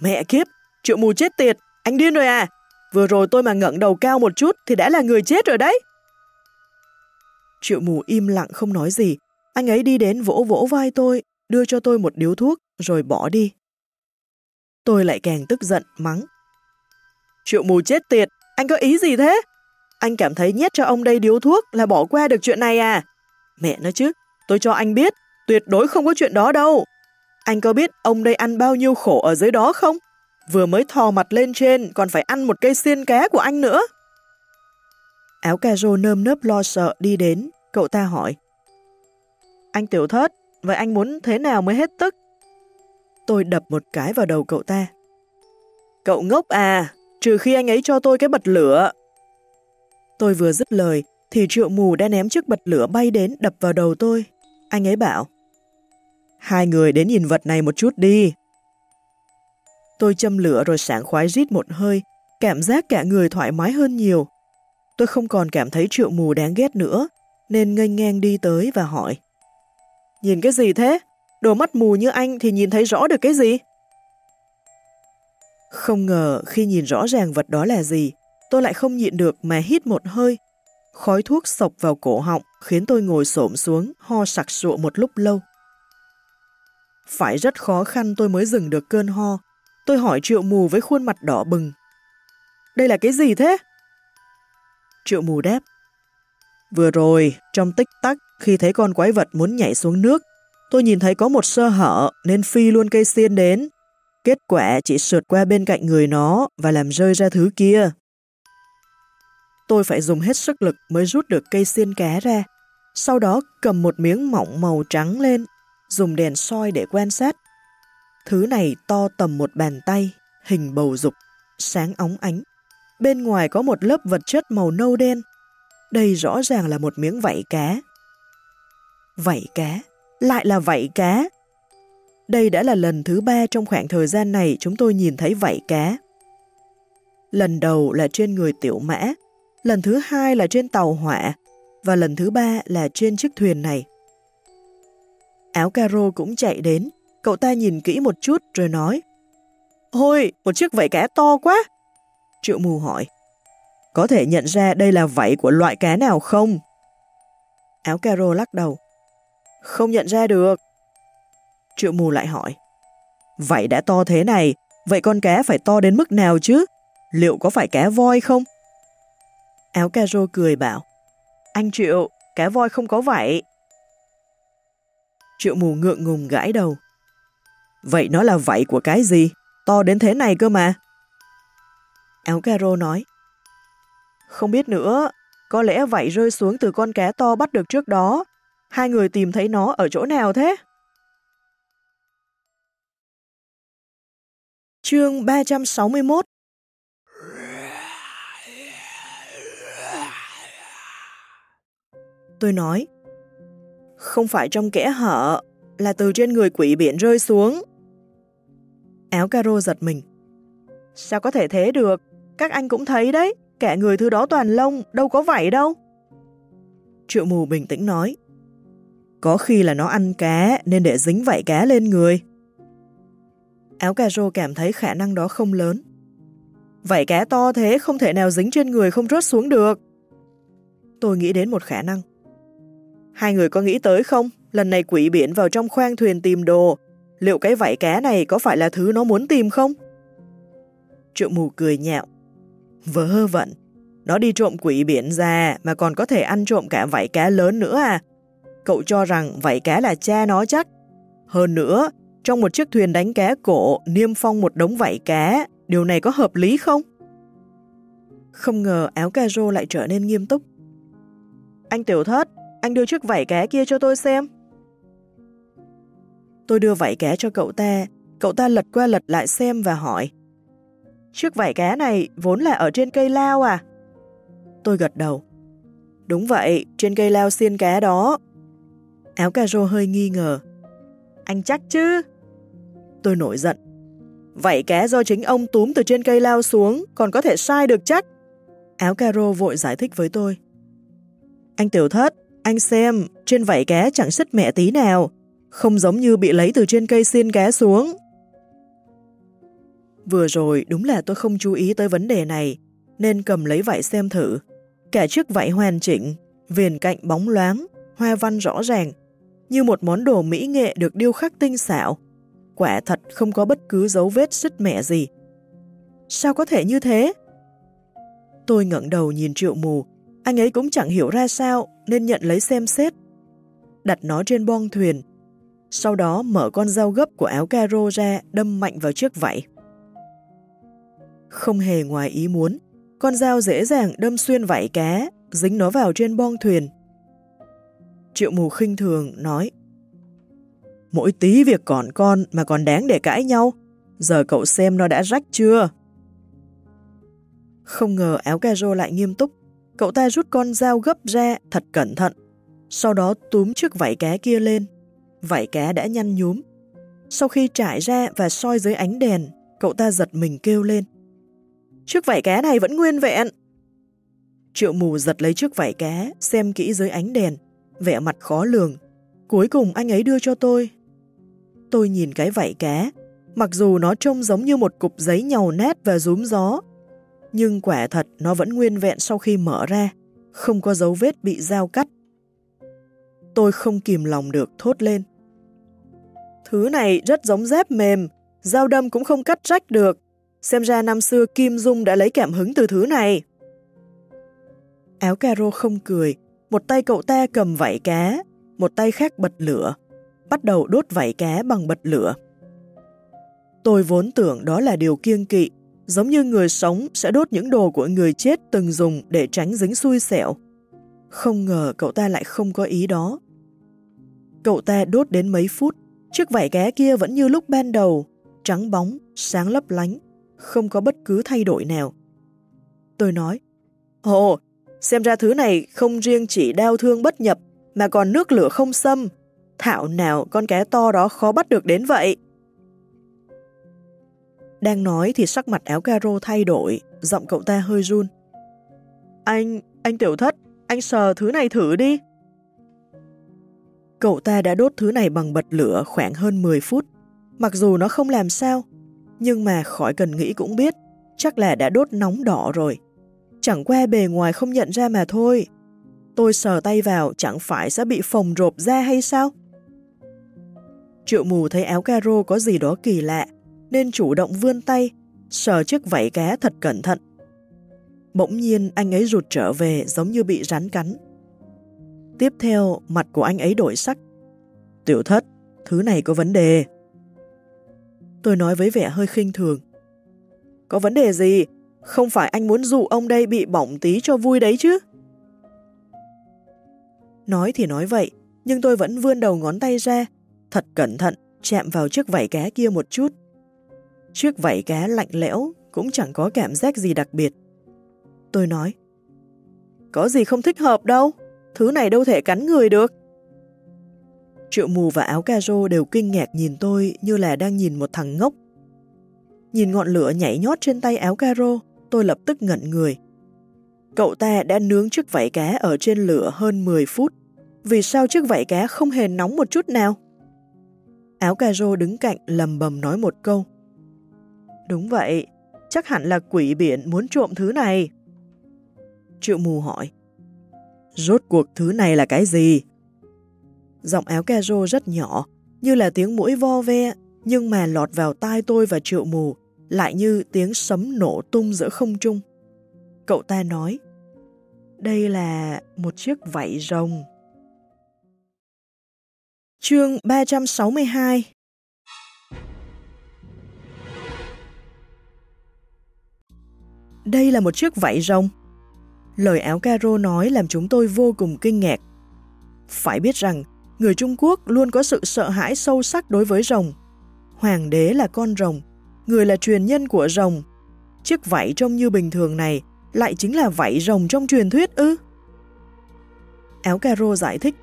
Mẹ kiếp, triệu mù chết tiệt, anh điên rồi à? Vừa rồi tôi mà ngẩng đầu cao một chút thì đã là người chết rồi đấy. Triệu mù im lặng không nói gì. Anh ấy đi đến vỗ vỗ vai tôi, đưa cho tôi một điếu thuốc rồi bỏ đi. Tôi lại càng tức giận, mắng. Triệu mù chết tiệt, anh có ý gì thế? Anh cảm thấy nhét cho ông đây điếu thuốc là bỏ qua được chuyện này à? Mẹ nói chứ, tôi cho anh biết, tuyệt đối không có chuyện đó đâu. Anh có biết ông đây ăn bao nhiêu khổ ở dưới đó không? Vừa mới thò mặt lên trên còn phải ăn một cây xiên cá của anh nữa. Áo cà rô nơm nớp lo sợ đi đến, cậu ta hỏi. Anh tiểu thất, vậy anh muốn thế nào mới hết tức? Tôi đập một cái vào đầu cậu ta. Cậu ngốc à, trừ khi anh ấy cho tôi cái bật lửa. Tôi vừa dứt lời, thì triệu mù đã ném chiếc bật lửa bay đến đập vào đầu tôi. Anh ấy bảo, hai người đến nhìn vật này một chút đi. Tôi châm lửa rồi sảng khoái rít một hơi, cảm giác cả người thoải mái hơn nhiều. Tôi không còn cảm thấy triệu mù đáng ghét nữa, nên ngênh ngang đi tới và hỏi. Nhìn cái gì thế? Đồ mắt mù như anh thì nhìn thấy rõ được cái gì? Không ngờ khi nhìn rõ ràng vật đó là gì, tôi lại không nhịn được mà hít một hơi. Khói thuốc sộc vào cổ họng khiến tôi ngồi xổm xuống, ho sặc sụa một lúc lâu. Phải rất khó khăn tôi mới dừng được cơn ho. Tôi hỏi triệu mù với khuôn mặt đỏ bừng. Đây là cái gì thế? Triệu mù đáp. Vừa rồi, trong tích tắc, khi thấy con quái vật muốn nhảy xuống nước, tôi nhìn thấy có một sơ hở nên phi luôn cây xiên đến. Kết quả chỉ sượt qua bên cạnh người nó và làm rơi ra thứ kia. Tôi phải dùng hết sức lực mới rút được cây xiên cá ra, sau đó cầm một miếng mỏng màu trắng lên, dùng đèn soi để quan sát. Thứ này to tầm một bàn tay, hình bầu dục, sáng óng ánh. Bên ngoài có một lớp vật chất màu nâu đen. Đây rõ ràng là một miếng vảy cá. Vảy cá? Lại là vảy cá? Đây đã là lần thứ ba trong khoảng thời gian này chúng tôi nhìn thấy vảy cá. Lần đầu là trên người tiểu mã, lần thứ hai là trên tàu hỏa, và lần thứ ba là trên chiếc thuyền này. Áo caro cũng chạy đến, cậu ta nhìn kỹ một chút rồi nói Ôi, một chiếc vảy cá to quá! Triệu mù hỏi Có thể nhận ra đây là vảy của loại cá nào không? Áo caro lắc đầu Không nhận ra được. Triệu mù lại hỏi Vậy đã to thế này, vậy con cá phải to đến mức nào chứ? Liệu có phải cá voi không? Áo caro cười bảo Anh Triệu, cá voi không có vảy. Triệu mù ngượng ngùng gãi đầu. Vậy nó là vảy của cái gì? To đến thế này cơ mà. Áo caro nói. Không biết nữa, có lẽ vảy rơi xuống từ con cá to bắt được trước đó. Hai người tìm thấy nó ở chỗ nào thế? Chương 361 Tôi nói, không phải trong kẽ hở, là từ trên người quỷ biển rơi xuống. Áo caro giật mình. Sao có thể thế được? Các anh cũng thấy đấy, cả người thứ đó toàn lông, đâu có vảy đâu. Triệu mù bình tĩnh nói. Có khi là nó ăn cá nên để dính vảy cá lên người. Áo cà rô cảm thấy khả năng đó không lớn. Vảy cá to thế không thể nào dính trên người không rớt xuống được. Tôi nghĩ đến một khả năng. Hai người có nghĩ tới không? Lần này quỷ biển vào trong khoang thuyền tìm đồ. Liệu cái vảy cá này có phải là thứ nó muốn tìm không? Triệu mù cười nhạo. Vớ vẩn, nó đi trộm quỷ biển ra mà còn có thể ăn trộm cả vảy cá lớn nữa à? Cậu cho rằng vảy cá là cha nó chắc. Hơn nữa, trong một chiếc thuyền đánh cá cổ niêm phong một đống vảy cá, điều này có hợp lý không? Không ngờ áo caro lại trở nên nghiêm túc. Anh tiểu thất, anh đưa chiếc vảy cá kia cho tôi xem. Tôi đưa vảy cá cho cậu ta, cậu ta lật qua lật lại xem và hỏi. Chiếc vảy cá này vốn là ở trên cây lao à? Tôi gật đầu. Đúng vậy, trên cây lao xiên cá đó. Áo cà rô hơi nghi ngờ. Anh chắc chứ? Tôi nổi giận. Vậy ké do chính ông túm từ trên cây lao xuống, còn có thể sai được chắc. Áo caro vội giải thích với tôi. Anh tiểu thất, anh xem, trên vảy ké chẳng xích mẹ tí nào, không giống như bị lấy từ trên cây xiên ké xuống. Vừa rồi đúng là tôi không chú ý tới vấn đề này, nên cầm lấy vảy xem thử. Cả chiếc vảy hoàn chỉnh, viền cạnh bóng loáng, hoa văn rõ ràng, như một món đồ mỹ nghệ được điêu khắc tinh xảo. Quả thật không có bất cứ dấu vết sứt mẹ gì. Sao có thể như thế? Tôi ngẩng đầu nhìn triệu mù, anh ấy cũng chẳng hiểu ra sao nên nhận lấy xem xét. Đặt nó trên bong thuyền, sau đó mở con dao gấp của áo caro ra đâm mạnh vào chiếc vảy. Không hề ngoài ý muốn, con dao dễ dàng đâm xuyên vảy cá, dính nó vào trên bong thuyền. Triệu mù khinh thường nói Mỗi tí việc còn con mà còn đáng để cãi nhau, giờ cậu xem nó đã rách chưa? Không ngờ áo caro lại nghiêm túc. Cậu ta rút con dao gấp ra thật cẩn thận. Sau đó túm chiếc vảy cá kia lên. Vảy cá đã nhăn nhúm. Sau khi trải ra và soi dưới ánh đèn, cậu ta giật mình kêu lên. Chiếc vảy cá này vẫn nguyên vẹn. Triệu mù giật lấy chiếc vảy cá, xem kỹ dưới ánh đèn, vẻ mặt khó lường. Cuối cùng anh ấy đưa cho tôi. Tôi nhìn cái vảy cá, mặc dù nó trông giống như một cục giấy nhàu nát và rúm gió, nhưng quả thật nó vẫn nguyên vẹn sau khi mở ra, không có dấu vết bị dao cắt. Tôi không kìm lòng được thốt lên. Thứ này rất giống dép mềm, dao đâm cũng không cắt rách được. Xem ra năm xưa Kim Dung đã lấy cảm hứng từ thứ này. Áo caro không cười, một tay cậu ta cầm vảy cá, một tay khác bật lửa, bắt đầu đốt vảy cá bằng bật lửa. Tôi vốn tưởng đó là điều kiêng kỵ, giống như người sống sẽ đốt những đồ của người chết từng dùng để tránh dính xui xẻo. Không ngờ cậu ta lại không có ý đó. Cậu ta đốt đến mấy phút, chiếc vải cá kia vẫn như lúc ban đầu, trắng bóng, sáng lấp lánh, không có bất cứ thay đổi nào. Tôi nói, Ồ, xem ra thứ này không riêng chỉ đau thương bất nhập, mà còn nước lửa không xâm. Thảo nào con cá to đó khó bắt được đến vậy. Đang nói thì sắc mặt áo caro thay đổi, giọng cậu ta hơi run. Anh, anh tiểu thất, anh sờ thứ này thử đi. Cậu ta đã đốt thứ này bằng bật lửa khoảng hơn 10 phút. Mặc dù nó không làm sao, nhưng mà khỏi cần nghĩ cũng biết, chắc là đã đốt nóng đỏ rồi. Chẳng qua bề ngoài không nhận ra mà thôi. Tôi sờ tay vào chẳng phải sẽ bị phồng rộp ra hay sao? Triệu mù thấy áo caro có gì đó kỳ lạ, nên chủ động vươn tay, sờ chiếc vảy cá thật cẩn thận. Bỗng nhiên anh ấy rụt trở về giống như bị rắn cắn. Tiếp theo, mặt của anh ấy đổi sắc. Tiểu thất, thứ này có vấn đề. Tôi nói với vẻ hơi khinh thường. Có vấn đề gì? Không phải anh muốn dụ ông đây bị bỏng tí cho vui đấy chứ? Nói thì nói vậy, nhưng tôi vẫn vươn đầu ngón tay ra, thật cẩn thận, chạm vào chiếc vảy cá kia một chút. Chiếc vảy cá lạnh lẽo cũng chẳng có cảm giác gì đặc biệt. Tôi nói, có gì không thích hợp đâu, thứ này đâu thể cắn người được. Triệu mù và áo caro đều kinh ngạc nhìn tôi như là đang nhìn một thằng ngốc. Nhìn ngọn lửa nhảy nhót trên tay áo caro, tôi lập tức ngẩn người. Cậu ta đã nướng chiếc vảy cá ở trên lửa hơn 10 phút. Vì sao chiếc vảy cá không hề nóng một chút nào? Áo caro đứng cạnh lầm bầm nói một câu. Đúng vậy, chắc hẳn là quỷ biển muốn trộm thứ này. Triệu mù hỏi. Rốt cuộc thứ này là cái gì? Giọng áo caro rất nhỏ, như là tiếng mũi vo ve, nhưng mà lọt vào tai tôi và triệu mù, lại như tiếng sấm nổ tung giữa không trung. Cậu ta nói, đây là một chiếc vảy rồng. Chương 362 Đây là một chiếc vảy rồng. Lời áo caro nói làm chúng tôi vô cùng kinh ngạc. Phải biết rằng, người Trung Quốc luôn có sự sợ hãi sâu sắc đối với rồng. Hoàng đế là con rồng, người là truyền nhân của rồng. Chiếc vảy trông như bình thường này lại chính là vảy rồng trong truyền thuyết ư. Áo caro giải thích,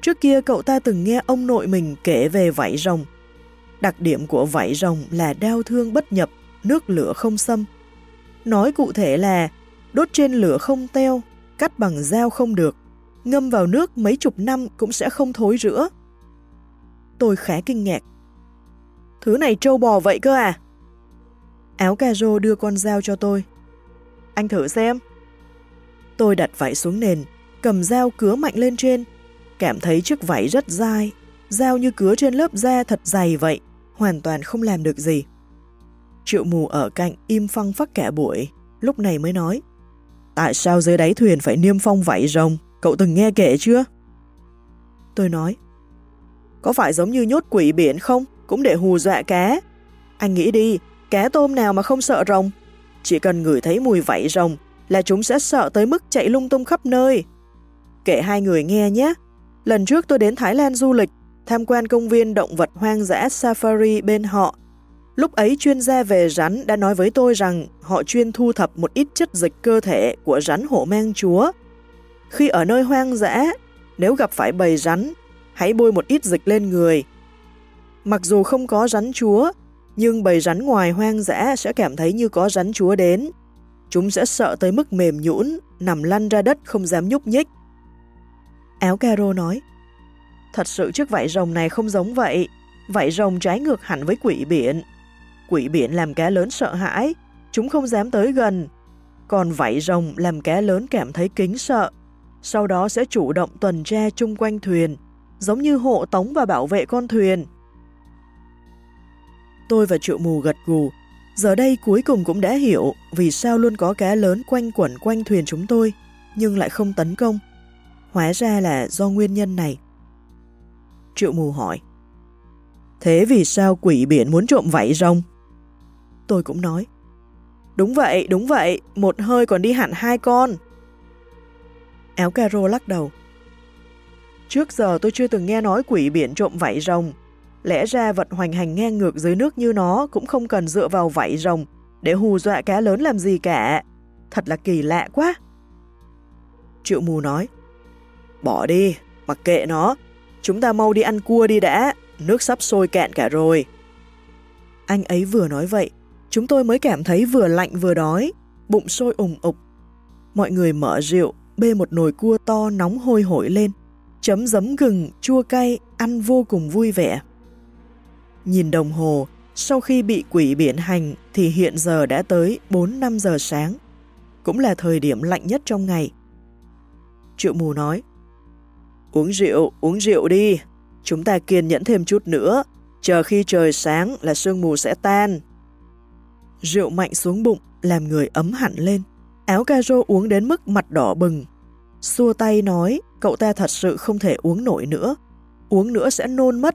trước kia cậu ta từng nghe ông nội mình kể về vảy rồng. Đặc điểm của vảy rồng là đau thương bất nhập, nước lửa không xâm. Nói cụ thể là đốt trên lửa không teo, cắt bằng dao không được, ngâm vào nước mấy chục năm cũng sẽ không thối rữa. Tôi khá kinh ngạc. Thứ này trâu bò vậy cơ à? Áo cà rô đưa con dao cho tôi. Anh thử xem. Tôi đặt vải xuống nền, cầm dao cứa mạnh lên trên, cảm thấy chiếc vải rất dai, dao như cứa trên lớp da thật dày vậy, hoàn toàn không làm được gì. Triệu mù ở cạnh im phăng phắc cả buổi, lúc này mới nói. Tại sao dưới đáy thuyền phải niêm phong vảy rồng? Cậu từng nghe kể chưa? Tôi nói. Có phải giống như nhốt quỷ biển không? Cũng để hù dọa cá. Anh nghĩ đi, cá tôm nào mà không sợ rồng? Chỉ cần ngửi thấy mùi vảy rồng là chúng sẽ sợ tới mức chạy lung tung khắp nơi. Kể hai người nghe nhé. Lần trước tôi đến Thái Lan du lịch, tham quan công viên động vật hoang dã Safari bên họ Lúc ấy chuyên gia về rắn đã nói với tôi rằng họ chuyên thu thập một ít chất dịch cơ thể của rắn hổ mang chúa. Khi ở nơi hoang dã, nếu gặp phải bầy rắn, hãy bôi một ít dịch lên người. Mặc dù không có rắn chúa, nhưng bầy rắn ngoài hoang dã sẽ cảm thấy như có rắn chúa đến. Chúng sẽ sợ tới mức mềm nhũn, nằm lăn ra đất không dám nhúc nhích. Áo caro nói, Thật sự chiếc vảy rồng này không giống vậy. Vảy rồng trái ngược hẳn với quỷ biển. Quỷ biển làm cá lớn sợ hãi, chúng không dám tới gần. Còn vảy rồng làm cá lớn cảm thấy kính sợ. Sau đó sẽ chủ động tuần tra chung quanh thuyền, giống như hộ tống và bảo vệ con thuyền. Tôi và triệu mù gật gù. Giờ đây cuối cùng cũng đã hiểu vì sao luôn có cá lớn quanh quẩn quanh thuyền chúng tôi, nhưng lại không tấn công. Hóa ra là do nguyên nhân này. Triệu mù hỏi. Thế vì sao quỷ biển muốn trộm vảy rồng? Tôi cũng nói. Đúng vậy, đúng vậy, một hơi còn đi hẳn hai con. Áo caro lắc đầu. Trước giờ tôi chưa từng nghe nói quỷ biển trộm vảy rồng. Lẽ ra vật hoành hành ngang ngược dưới nước như nó cũng không cần dựa vào vảy rồng để hù dọa cá lớn làm gì cả. Thật là kỳ lạ quá. Triệu mù nói. Bỏ đi, mặc kệ nó, Chúng ta mau đi ăn cua đi đã, nước sắp sôi cạn cả rồi. Anh ấy vừa nói vậy, chúng tôi mới cảm thấy vừa lạnh vừa đói, bụng sôi ủng ục. Mọi người mở rượu, bê một nồi cua to nóng hôi hổi lên, chấm giấm gừng, chua cay, ăn vô cùng vui vẻ. Nhìn đồng hồ, sau khi bị quỷ biển hành thì hiện giờ đã tới 4-5 giờ sáng, cũng là thời điểm lạnh nhất trong ngày. Triệu mù nói, Uống rượu, uống rượu đi. Chúng ta kiên nhẫn thêm chút nữa, chờ khi trời sáng là sương mù sẽ tan. Rượu mạnh xuống bụng, làm người ấm hẳn lên. Áo caro uống đến mức mặt đỏ bừng. Xua tay nói, cậu ta thật sự không thể uống nổi nữa. Uống nữa sẽ nôn mất.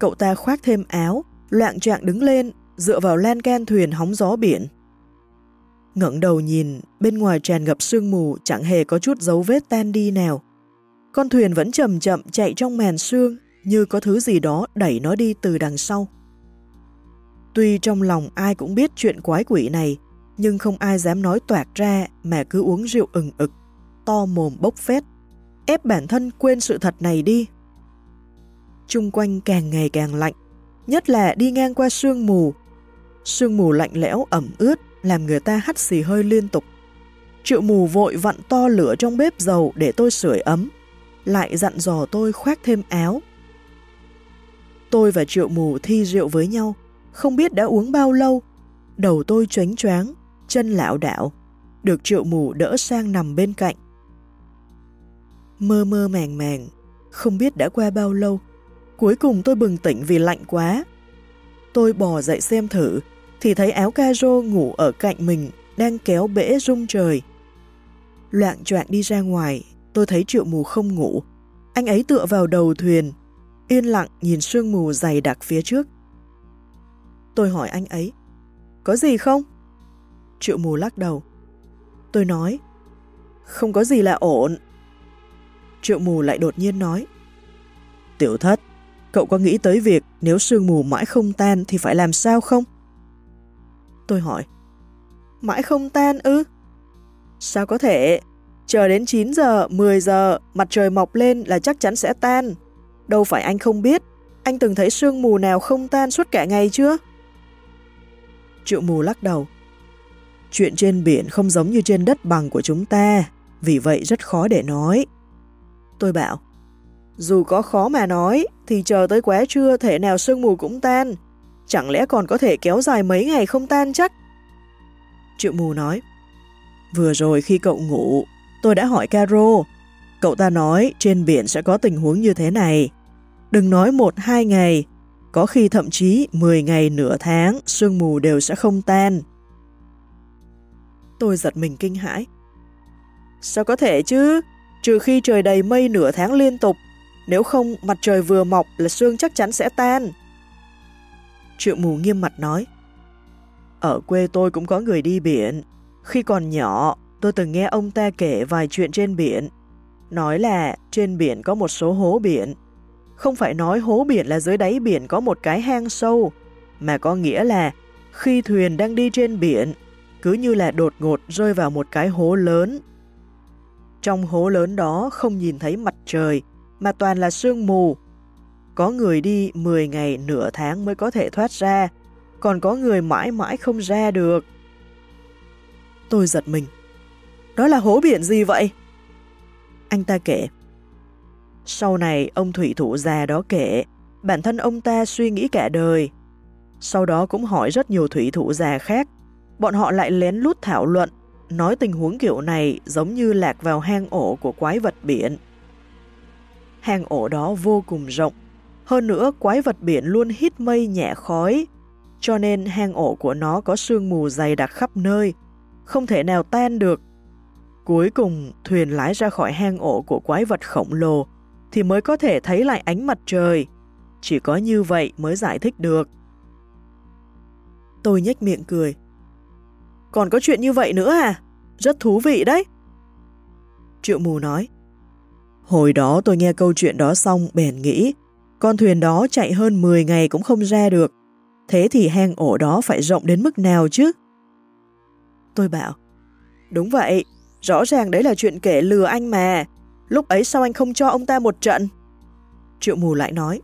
Cậu ta khoác thêm áo, loạn trạng đứng lên, dựa vào lan can thuyền hóng gió biển. ngẩng đầu nhìn, bên ngoài tràn ngập sương mù chẳng hề có chút dấu vết tan đi nào. Con thuyền vẫn chậm chậm chạy trong màn sương như có thứ gì đó đẩy nó đi từ đằng sau. Tuy trong lòng ai cũng biết chuyện quái quỷ này, nhưng không ai dám nói toạc ra mà cứ uống rượu ừng ực, to mồm bốc phét, ép bản thân quên sự thật này đi. Trung quanh càng ngày càng lạnh, nhất là đi ngang qua sương mù. Sương mù lạnh lẽo ẩm ướt làm người ta hắt xì hơi liên tục. Triệu mù vội vặn to lửa trong bếp dầu để tôi sưởi ấm, lại dặn dò tôi khoác thêm áo. Tôi và triệu mù thi rượu với nhau, không biết đã uống bao lâu. Đầu tôi choáng choáng, chân lão đảo, được triệu mù đỡ sang nằm bên cạnh. Mơ mơ màng màng, không biết đã qua bao lâu. Cuối cùng tôi bừng tỉnh vì lạnh quá. Tôi bò dậy xem thử, thì thấy áo caro ngủ ở cạnh mình đang kéo bể rung trời. Loạn choạng đi ra ngoài, tôi thấy triệu mù không ngủ. Anh ấy tựa vào đầu thuyền, yên lặng nhìn sương mù dày đặc phía trước. Tôi hỏi anh ấy, có gì không? Triệu mù lắc đầu. Tôi nói, không có gì là ổn. Triệu mù lại đột nhiên nói, Tiểu thất, cậu có nghĩ tới việc nếu sương mù mãi không tan thì phải làm sao không? Tôi hỏi, mãi không tan ư? Sao có thể? Chờ đến 9 giờ, 10 giờ, mặt trời mọc lên là chắc chắn sẽ tan. Đâu phải anh không biết, anh từng thấy sương mù nào không tan suốt cả ngày chưa? Triệu mù lắc đầu. Chuyện trên biển không giống như trên đất bằng của chúng ta, vì vậy rất khó để nói. Tôi bảo, dù có khó mà nói, thì chờ tới quá trưa thể nào sương mù cũng tan. Chẳng lẽ còn có thể kéo dài mấy ngày không tan chắc? Triệu mù nói, vừa rồi khi cậu ngủ, Tôi đã hỏi Caro. Cậu ta nói trên biển sẽ có tình huống như thế này. Đừng nói một hai ngày, có khi thậm chí 10 ngày nửa tháng sương mù đều sẽ không tan. Tôi giật mình kinh hãi. Sao có thể chứ? Trừ khi trời đầy mây nửa tháng liên tục, nếu không mặt trời vừa mọc là sương chắc chắn sẽ tan. Triệu mù nghiêm mặt nói. Ở quê tôi cũng có người đi biển. Khi còn nhỏ, Tôi từng nghe ông ta kể vài chuyện trên biển. Nói là trên biển có một số hố biển. Không phải nói hố biển là dưới đáy biển có một cái hang sâu, mà có nghĩa là khi thuyền đang đi trên biển, cứ như là đột ngột rơi vào một cái hố lớn. Trong hố lớn đó không nhìn thấy mặt trời, mà toàn là sương mù. Có người đi 10 ngày nửa tháng mới có thể thoát ra, còn có người mãi mãi không ra được. Tôi giật mình. Đó là hố biển gì vậy? Anh ta kể. Sau này ông thủy thủ già đó kể, bản thân ông ta suy nghĩ cả đời. Sau đó cũng hỏi rất nhiều thủy thủ già khác. Bọn họ lại lén lút thảo luận, nói tình huống kiểu này giống như lạc vào hang ổ của quái vật biển. Hang ổ đó vô cùng rộng. Hơn nữa, quái vật biển luôn hít mây nhẹ khói, cho nên hang ổ của nó có sương mù dày đặc khắp nơi, không thể nào tan được. Cuối cùng, thuyền lái ra khỏi hang ổ của quái vật khổng lồ, thì mới có thể thấy lại ánh mặt trời. Chỉ có như vậy mới giải thích được. Tôi nhếch miệng cười. Còn có chuyện như vậy nữa à? Rất thú vị đấy. Triệu mù nói. Hồi đó tôi nghe câu chuyện đó xong bèn nghĩ, con thuyền đó chạy hơn 10 ngày cũng không ra được. Thế thì hang ổ đó phải rộng đến mức nào chứ? Tôi bảo, đúng vậy, rõ ràng đấy là chuyện kể lừa anh mà. Lúc ấy sao anh không cho ông ta một trận? Triệu mù lại nói,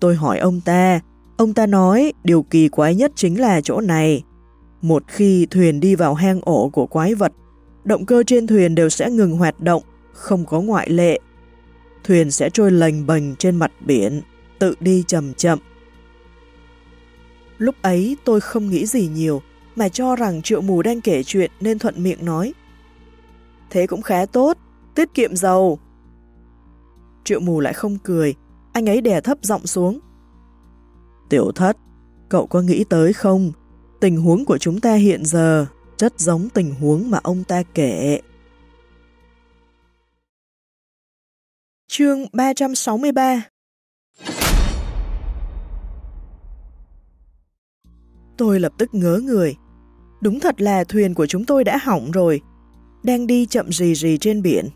tôi hỏi ông ta, ông ta nói điều kỳ quái nhất chính là chỗ này. Một khi thuyền đi vào hang ổ của quái vật, động cơ trên thuyền đều sẽ ngừng hoạt động, không có ngoại lệ. Thuyền sẽ trôi lềnh bềnh trên mặt biển, tự đi chậm chậm. Lúc ấy tôi không nghĩ gì nhiều, mà cho rằng triệu mù đang kể chuyện nên thuận miệng nói. Thế cũng khá tốt, tiết kiệm dầu. Triệu mù lại không cười, anh ấy đè thấp giọng xuống. Tiểu thất, cậu có nghĩ tới không? Tình huống của chúng ta hiện giờ rất giống tình huống mà ông ta kể. Chương 363 Tôi lập tức ngớ người. Đúng thật là thuyền của chúng tôi đã hỏng rồi, đang đi chậm rì rì trên biển.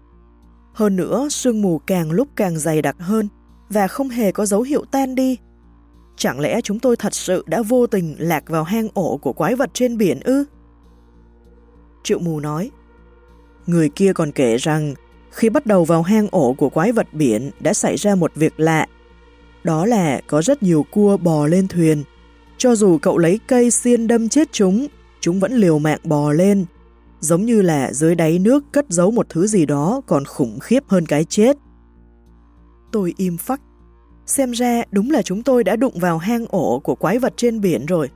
Hơn nữa, sương mù càng lúc càng dày đặc hơn và không hề có dấu hiệu tan đi. Chẳng lẽ chúng tôi thật sự đã vô tình lạc vào hang ổ của quái vật trên biển ư? Triệu mù nói, Người kia còn kể rằng khi bắt đầu vào hang ổ của quái vật biển đã xảy ra một việc lạ. Đó là có rất nhiều cua bò lên thuyền. Cho dù cậu lấy cây xiên đâm chết chúng, chúng vẫn liều mạng bò lên. Giống như là dưới đáy nước cất giấu một thứ gì đó còn khủng khiếp hơn cái chết. Tôi im phắc. Xem ra đúng là chúng tôi đã đụng vào hang ổ của quái vật trên biển rồi.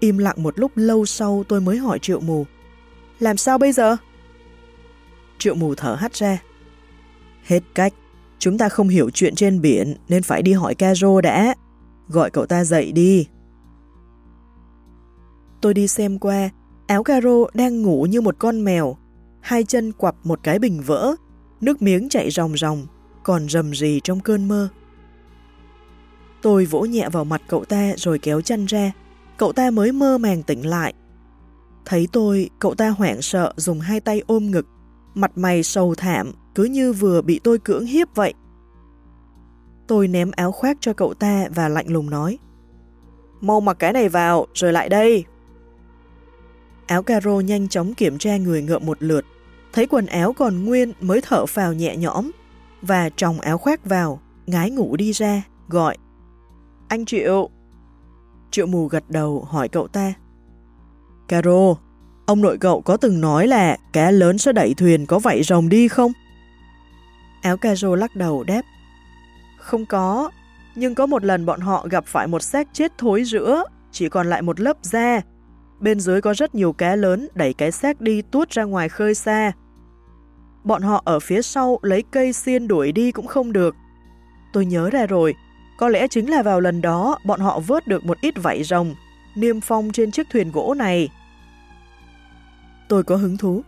Im lặng một lúc lâu sau tôi mới hỏi triệu mù. Làm sao bây giờ? Triệu mù thở hắt ra. Hết cách, chúng ta không hiểu chuyện trên biển nên phải đi hỏi Caro đã. Gọi cậu ta dậy đi. Tôi đi xem qua, áo Caro đang ngủ như một con mèo, hai chân quặp một cái bình vỡ, nước miếng chảy ròng ròng, còn rầm rì trong cơn mơ. Tôi vỗ nhẹ vào mặt cậu ta rồi kéo chân ra, cậu ta mới mơ màng tỉnh lại. Thấy tôi, cậu ta hoảng sợ dùng hai tay ôm ngực, mặt mày sầu thảm, cứ như vừa bị tôi cưỡng hiếp vậy. Tôi ném áo khoác cho cậu ta và lạnh lùng nói. Mau mặc cái này vào, rồi lại đây. Áo caro nhanh chóng kiểm tra người ngựa một lượt, thấy quần áo còn nguyên mới thở phào nhẹ nhõm, và tròng áo khoác vào, ngái ngủ đi ra, gọi. Anh Triệu! Triệu mù gật đầu hỏi cậu ta. Caro, Ông nội cậu có từng nói là cá lớn sẽ đẩy thuyền có vảy rồng đi không? Áo caro lắc đầu đáp. Không có, nhưng có một lần bọn họ gặp phải một xác chết thối rữa, chỉ còn lại một lớp da. Bên dưới có rất nhiều cá lớn đẩy cái xác đi tuốt ra ngoài khơi xa. Bọn họ ở phía sau lấy cây xiên đuổi đi cũng không được. Tôi nhớ ra rồi, có lẽ chính là vào lần đó bọn họ vớt được một ít vảy rồng, niêm phong trên chiếc thuyền gỗ này. Tôi có hứng thú.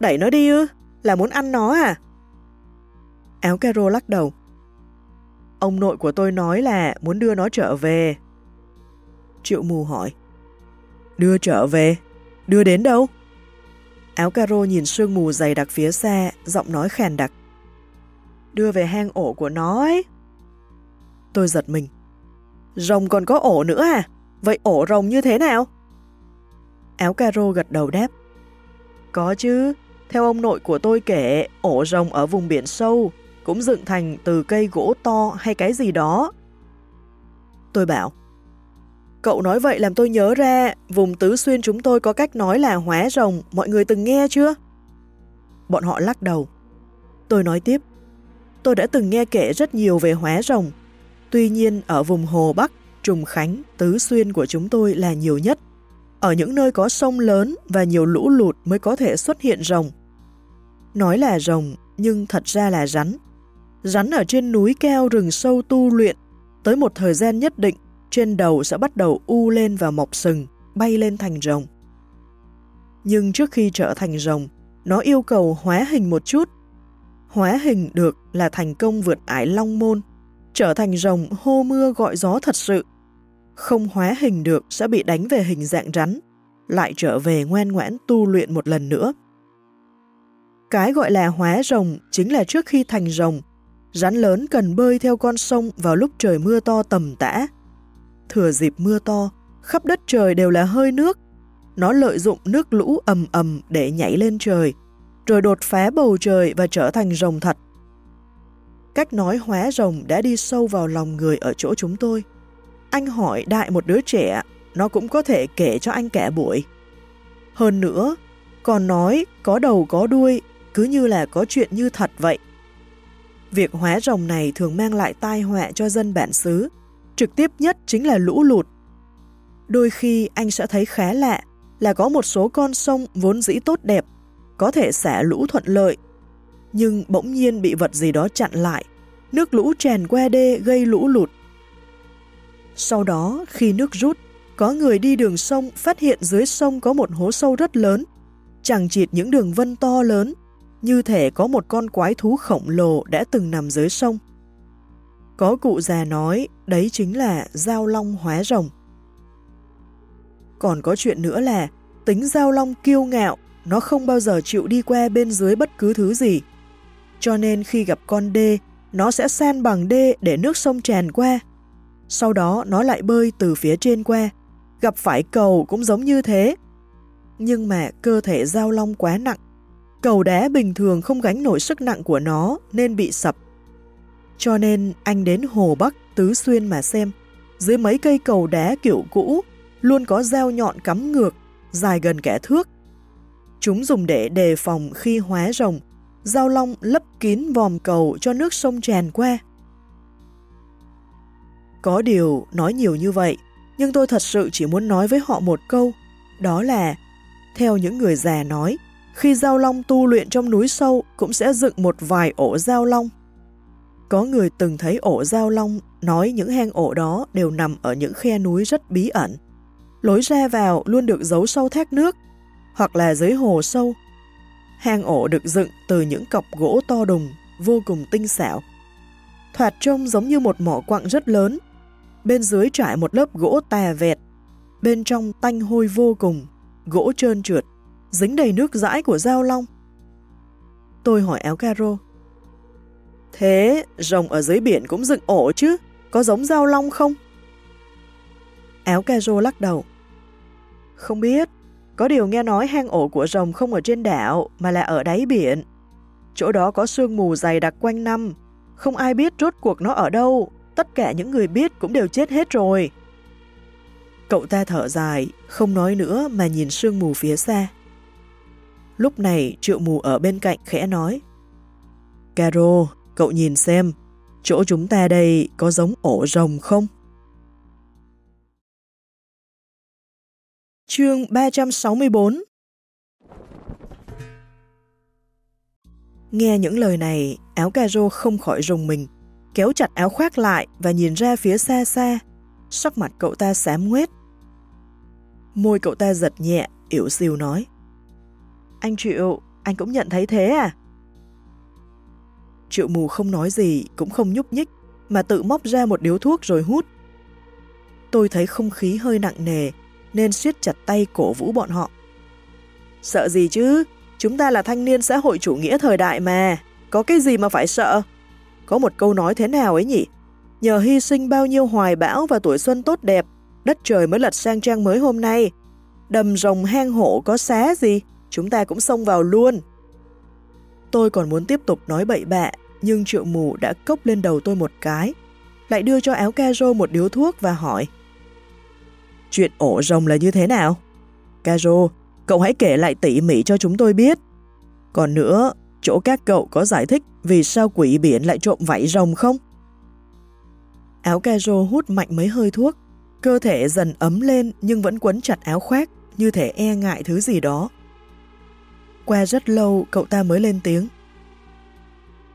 Đẩy nó đi ư? Là muốn ăn nó à? Áo caro lắc đầu. Ông nội của tôi nói là muốn đưa nó trở về. Triệu mù hỏi. Đưa trở về? Đưa đến đâu? Áo caro nhìn sương mù dày đặc phía xa, giọng nói khàn đặc. Đưa về hang ổ của nó ấy. Tôi giật mình. Rồng còn có ổ nữa à? Vậy ổ rồng như thế nào? Áo caro gật đầu đáp. Có chứ, theo ông nội của tôi kể, ổ rồng ở vùng biển sâu cũng dựng thành từ cây gỗ to hay cái gì đó. Tôi bảo, cậu nói vậy làm tôi nhớ ra, vùng Tứ Xuyên chúng tôi có cách nói là hóa rồng, mọi người từng nghe chưa? Bọn họ lắc đầu. Tôi nói tiếp, tôi đã từng nghe kể rất nhiều về hóa rồng, tuy nhiên ở vùng Hồ Bắc, Trùng Khánh, Tứ Xuyên của chúng tôi là nhiều nhất. Ở những nơi có sông lớn và nhiều lũ lụt mới có thể xuất hiện rồng. Nói là rồng, nhưng thật ra là rắn. Rắn ở trên núi cao rừng sâu tu luyện, tới một thời gian nhất định, trên đầu sẽ bắt đầu u lên và mọc sừng, bay lên thành rồng. Nhưng trước khi trở thành rồng, nó yêu cầu hóa hình một chút. Hóa hình được là thành công vượt ải long môn, trở thành rồng hô mưa gọi gió thật sự. Không hóa hình được sẽ bị đánh về hình dạng rắn, lại trở về ngoan ngoãn tu luyện một lần nữa. Cái gọi là hóa rồng chính là trước khi thành rồng, rắn lớn cần bơi theo con sông vào lúc trời mưa to tầm tã. Thừa dịp mưa to, khắp đất trời đều là hơi nước. Nó lợi dụng nước lũ ầm ầm để nhảy lên trời, rồi đột phá bầu trời và trở thành rồng thật. Cách nói hóa rồng đã đi sâu vào lòng người ở chỗ chúng tôi. Anh hỏi đại một đứa trẻ, nó cũng có thể kể cho anh cả buổi. Hơn nữa, còn nói có đầu có đuôi, cứ như là có chuyện như thật vậy. Việc hóa rồng này thường mang lại tai họa cho dân bản xứ, trực tiếp nhất chính là lũ lụt. Đôi khi anh sẽ thấy khá lạ là có một số con sông vốn dĩ tốt đẹp, có thể xả lũ thuận lợi, nhưng bỗng nhiên bị vật gì đó chặn lại, nước lũ tràn qua đê gây lũ lụt. Sau đó, khi nước rút, có người đi đường sông phát hiện dưới sông có một hố sâu rất lớn, chẳng chịt những đường vân to lớn, như thể có một con quái thú khổng lồ đã từng nằm dưới sông. Có cụ già nói đấy chính là giao long hóa rồng. Còn có chuyện nữa là tính giao long kiêu ngạo, nó không bao giờ chịu đi qua bên dưới bất cứ thứ gì. Cho nên khi gặp con đê, nó sẽ san bằng đê để nước sông tràn qua. Sau đó nó lại bơi từ phía trên qua. Gặp phải cầu cũng giống như thế. Nhưng mà cơ thể giao long quá nặng. Cầu đá bình thường không gánh nổi sức nặng của nó nên bị sập. Cho nên anh đến Hồ Bắc, Tứ Xuyên mà xem. Dưới mấy cây cầu đá kiểu cũ, luôn có dao nhọn cắm ngược, dài gần kẻ thước. Chúng dùng để đề phòng khi hóa rồng Giao long lấp kín vòm cầu cho nước sông tràn qua. Có điều nói nhiều như vậy, nhưng tôi thật sự chỉ muốn nói với họ một câu, đó là, theo những người già nói, khi giao long tu luyện trong núi sâu cũng sẽ dựng một vài ổ giao long. Có người từng thấy ổ giao long nói những hang ổ đó đều nằm ở những khe núi rất bí ẩn. Lối ra vào luôn được giấu sâu thác nước, hoặc là dưới hồ sâu Hang ổ được dựng từ những cọc gỗ to đùng, vô cùng tinh xảo. Thoạt trông giống như một mỏ quặng rất lớn. Bên dưới trải một lớp gỗ tà vẹt. Bên trong tanh hôi vô cùng, gỗ trơn trượt, dính đầy nước dãi của dao long. Tôi hỏi áo caro. Thế rồng ở dưới biển cũng dựng ổ chứ, có giống dao long không? Áo caro lắc đầu. Không biết, có điều nghe nói hang ổ của rồng không ở trên đảo mà là ở đáy biển. Chỗ đó có sương mù dày đặc quanh năm, không ai biết rốt cuộc nó ở đâu, tất cả những người biết cũng đều chết hết rồi. Cậu ta thở dài, không nói nữa mà nhìn sương mù phía xa. Lúc này triệu mù ở bên cạnh khẽ nói Caro, cậu nhìn xem, chỗ chúng ta đây có giống ổ rồng không? Chương 364 Nghe những lời này, áo caro không khỏi rùng mình, kéo chặt áo khoác lại và nhìn ra phía xa xa, sắc mặt cậu ta xám nguyết Môi cậu ta giật nhẹ, yếu xìu nói. Anh Triệu, anh cũng nhận thấy thế à? Triệu mù không nói gì, cũng không nhúc nhích, mà tự móc ra một điếu thuốc rồi hút. Tôi thấy không khí hơi nặng nề, nên siết chặt tay cổ vũ bọn họ. Sợ gì chứ? Chúng ta là thanh niên xã hội chủ nghĩa thời đại mà. Có cái gì mà phải sợ? Có một câu nói thế nào ấy nhỉ? Nhờ hy sinh bao nhiêu hoài bão và tuổi xuân tốt đẹp, đất trời mới lật sang trang mới hôm nay. Đầm rồng hang hổ có xá gì, chúng ta cũng xông vào luôn. Tôi còn muốn tiếp tục nói bậy bạ, nhưng triệu mù đã cốc lên đầu tôi một cái, lại đưa cho áo caro một điếu thuốc và hỏi. Chuyện ổ rồng là như thế nào? Caro, cậu hãy kể lại tỉ mỉ cho chúng tôi biết. Còn nữa, chỗ các cậu có giải thích vì sao quỷ biển lại trộm vảy rồng không? Áo caro hút mạnh mấy hơi thuốc, cơ thể dần ấm lên nhưng vẫn quấn chặt áo khoác, như thể e ngại thứ gì đó. Qua rất lâu, cậu ta mới lên tiếng.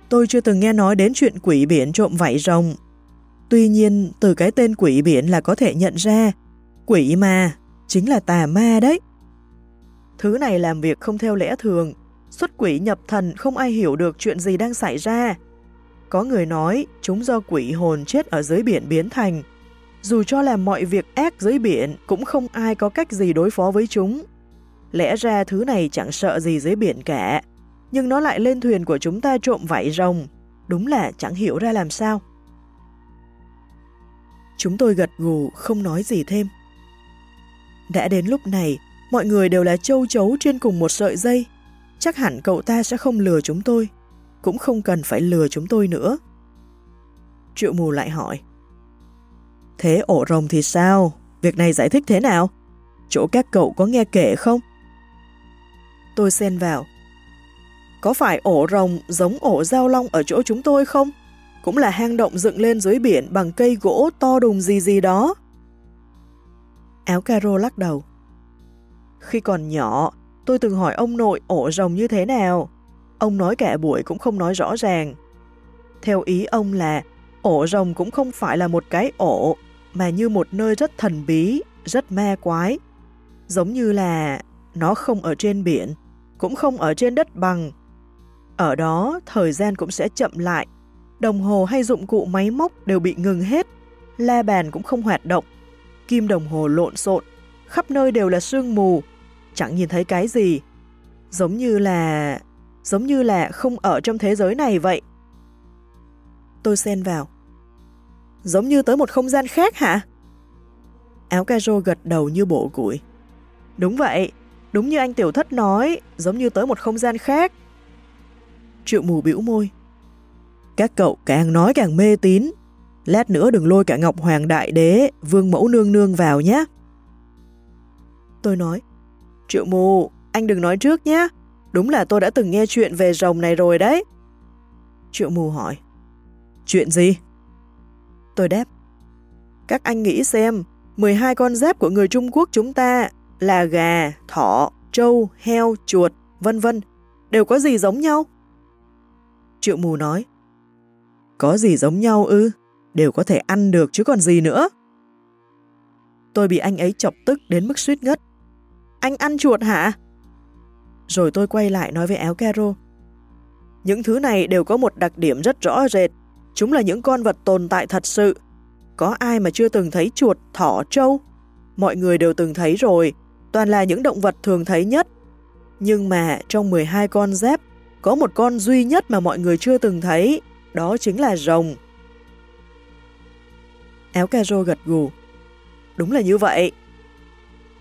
Tôi chưa từng nghe nói đến chuyện quỷ biển trộm vảy rồng. Tuy nhiên, từ cái tên quỷ biển là có thể nhận ra, quỷ ma, chính là tà ma đấy. Thứ này làm việc không theo lẽ thường, xuất quỷ nhập thần không ai hiểu được chuyện gì đang xảy ra. Có người nói chúng do quỷ hồn chết ở dưới biển biến thành. Dù cho làm mọi việc ác dưới biển cũng không ai có cách gì đối phó với chúng. Lẽ ra thứ này chẳng sợ gì dưới biển cả, nhưng nó lại lên thuyền của chúng ta trộm vảy rồng. Đúng là chẳng hiểu ra làm sao. Chúng tôi gật gù không nói gì thêm. Đã đến lúc này, mọi người đều là châu chấu trên cùng một sợi dây. Chắc hẳn cậu ta sẽ không lừa chúng tôi, cũng không cần phải lừa chúng tôi nữa. Triệu mù lại hỏi. Thế ổ rồng thì sao? Việc này giải thích thế nào? Chỗ các cậu có nghe kể không? Tôi xen vào. Có phải ổ rồng giống ổ giao long ở chỗ chúng tôi không? Cũng là hang động dựng lên dưới biển bằng cây gỗ to đùng gì gì đó. Áo caro lắc đầu. Khi còn nhỏ, tôi từng hỏi ông nội ổ rồng như thế nào. Ông nói cả buổi cũng không nói rõ ràng. Theo ý ông là ổ rồng cũng không phải là một cái ổ, mà như một nơi rất thần bí, rất ma quái. Giống như là nó không ở trên biển, cũng không ở trên đất bằng. Ở đó, thời gian cũng sẽ chậm lại. Đồng hồ hay dụng cụ máy móc đều bị ngừng hết. La bàn cũng không hoạt động. Kim đồng hồ lộn xộn. Khắp nơi đều là sương mù. Chẳng nhìn thấy cái gì. Giống như là... Giống như là không ở trong thế giới này vậy. Tôi xen vào. Giống như tới một không gian khác hả? Áo caro gật đầu như bộ củi. Đúng vậy, Đúng như anh tiểu thất nói, giống như tới một không gian khác. Triệu mù biểu môi. Các cậu càng nói càng mê tín. Lát nữa đừng lôi cả Ngọc Hoàng Đại Đế, Vương Mẫu Nương Nương vào nhé. Tôi nói, Triệu mù, anh đừng nói trước nhé. Đúng là tôi đã từng nghe chuyện về rồng này rồi đấy. Triệu mù hỏi, Chuyện gì? Tôi đáp, Các anh nghĩ xem, 12 con giáp của người Trung Quốc chúng ta là gà, thỏ, trâu, heo, chuột, vân vân, đều có gì giống nhau? Triệu mù nói, có gì giống nhau ư, đều có thể ăn được chứ còn gì nữa. Tôi bị anh ấy chọc tức đến mức suýt ngất. Anh ăn chuột hả? Rồi tôi quay lại nói với áo caro. Những thứ này đều có một đặc điểm rất rõ rệt. Chúng là những con vật tồn tại thật sự. Có ai mà chưa từng thấy chuột, thỏ, trâu? Mọi người đều từng thấy rồi, toàn là những động vật thường thấy nhất. Nhưng mà trong 12 con dép, có một con duy nhất mà mọi người chưa từng thấy, đó chính là rồng. Áo caro gật gù. Đúng là như vậy.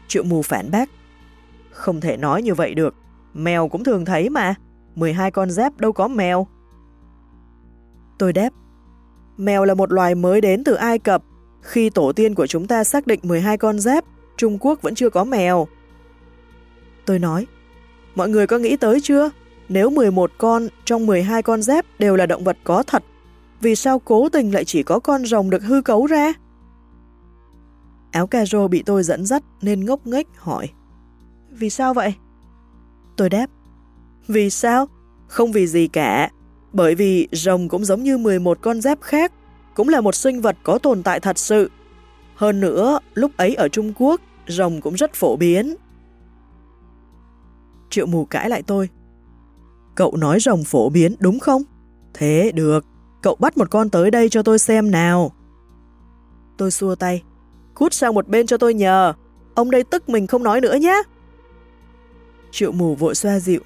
Triệu mù phản bác. Không thể nói như vậy được. Mèo cũng thường thấy mà. 12 con dép đâu có mèo. Tôi đáp. Mèo là một loài mới đến từ Ai Cập. Khi tổ tiên của chúng ta xác định 12 con dép, Trung Quốc vẫn chưa có mèo. Tôi nói, mọi người có nghĩ tới chưa? Nếu 11 con trong 12 con dép đều là động vật có thật, vì sao cố tình lại chỉ có con rồng được hư cấu ra? Áo caro bị tôi dẫn dắt nên ngốc nghếch hỏi. Vì sao vậy? Tôi đáp. Vì sao? Không vì gì cả. Bởi vì rồng cũng giống như 11 con dép khác, cũng là một sinh vật có tồn tại thật sự, hơn nữa, lúc ấy ở Trung Quốc, rồng cũng rất phổ biến. Triệu mù cãi lại tôi. Cậu nói rồng phổ biến đúng không? Thế được, cậu bắt một con tới đây cho tôi xem nào. Tôi xua tay. Cút sang một bên cho tôi nhờ. Ông đây tức mình không nói nữa nhé. Triệu mù vội xoa dịu.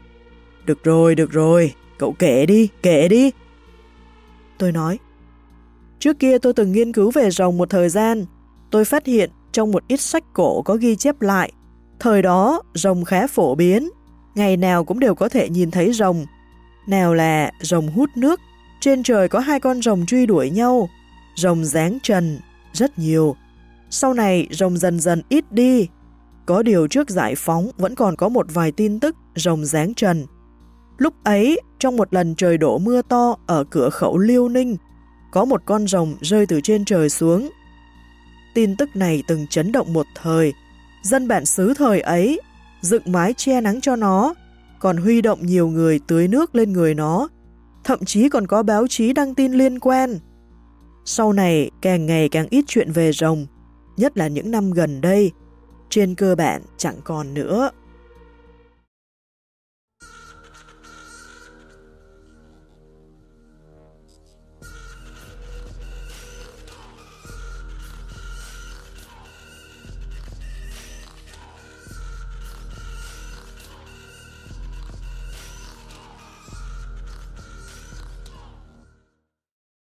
Được rồi, được rồi, cậu kể đi, kể đi. Tôi nói. Trước kia tôi từng nghiên cứu về rồng một thời gian, tôi phát hiện trong một ít sách cổ có ghi chép lại, thời đó rồng khá phổ biến, ngày nào cũng đều có thể nhìn thấy rồng. Nào là rồng hút nước, trên trời có hai con rồng truy đuổi nhau, rồng dáng trần, rất nhiều. Sau này rồng dần dần ít đi, có điều trước giải phóng vẫn còn có một vài tin tức rồng dáng trần. Lúc ấy, trong một lần trời đổ mưa to ở cửa khẩu Liêu Ninh, có một con rồng rơi từ trên trời xuống. Tin tức này từng chấn động một thời, dân bản xứ thời ấy dựng mái che nắng cho nó, còn huy động nhiều người tưới nước lên người nó, thậm chí còn có báo chí đăng tin liên quan. Sau này càng ngày càng ít chuyện về rồng, nhất là những năm gần đây, trên cơ bản chẳng còn nữa.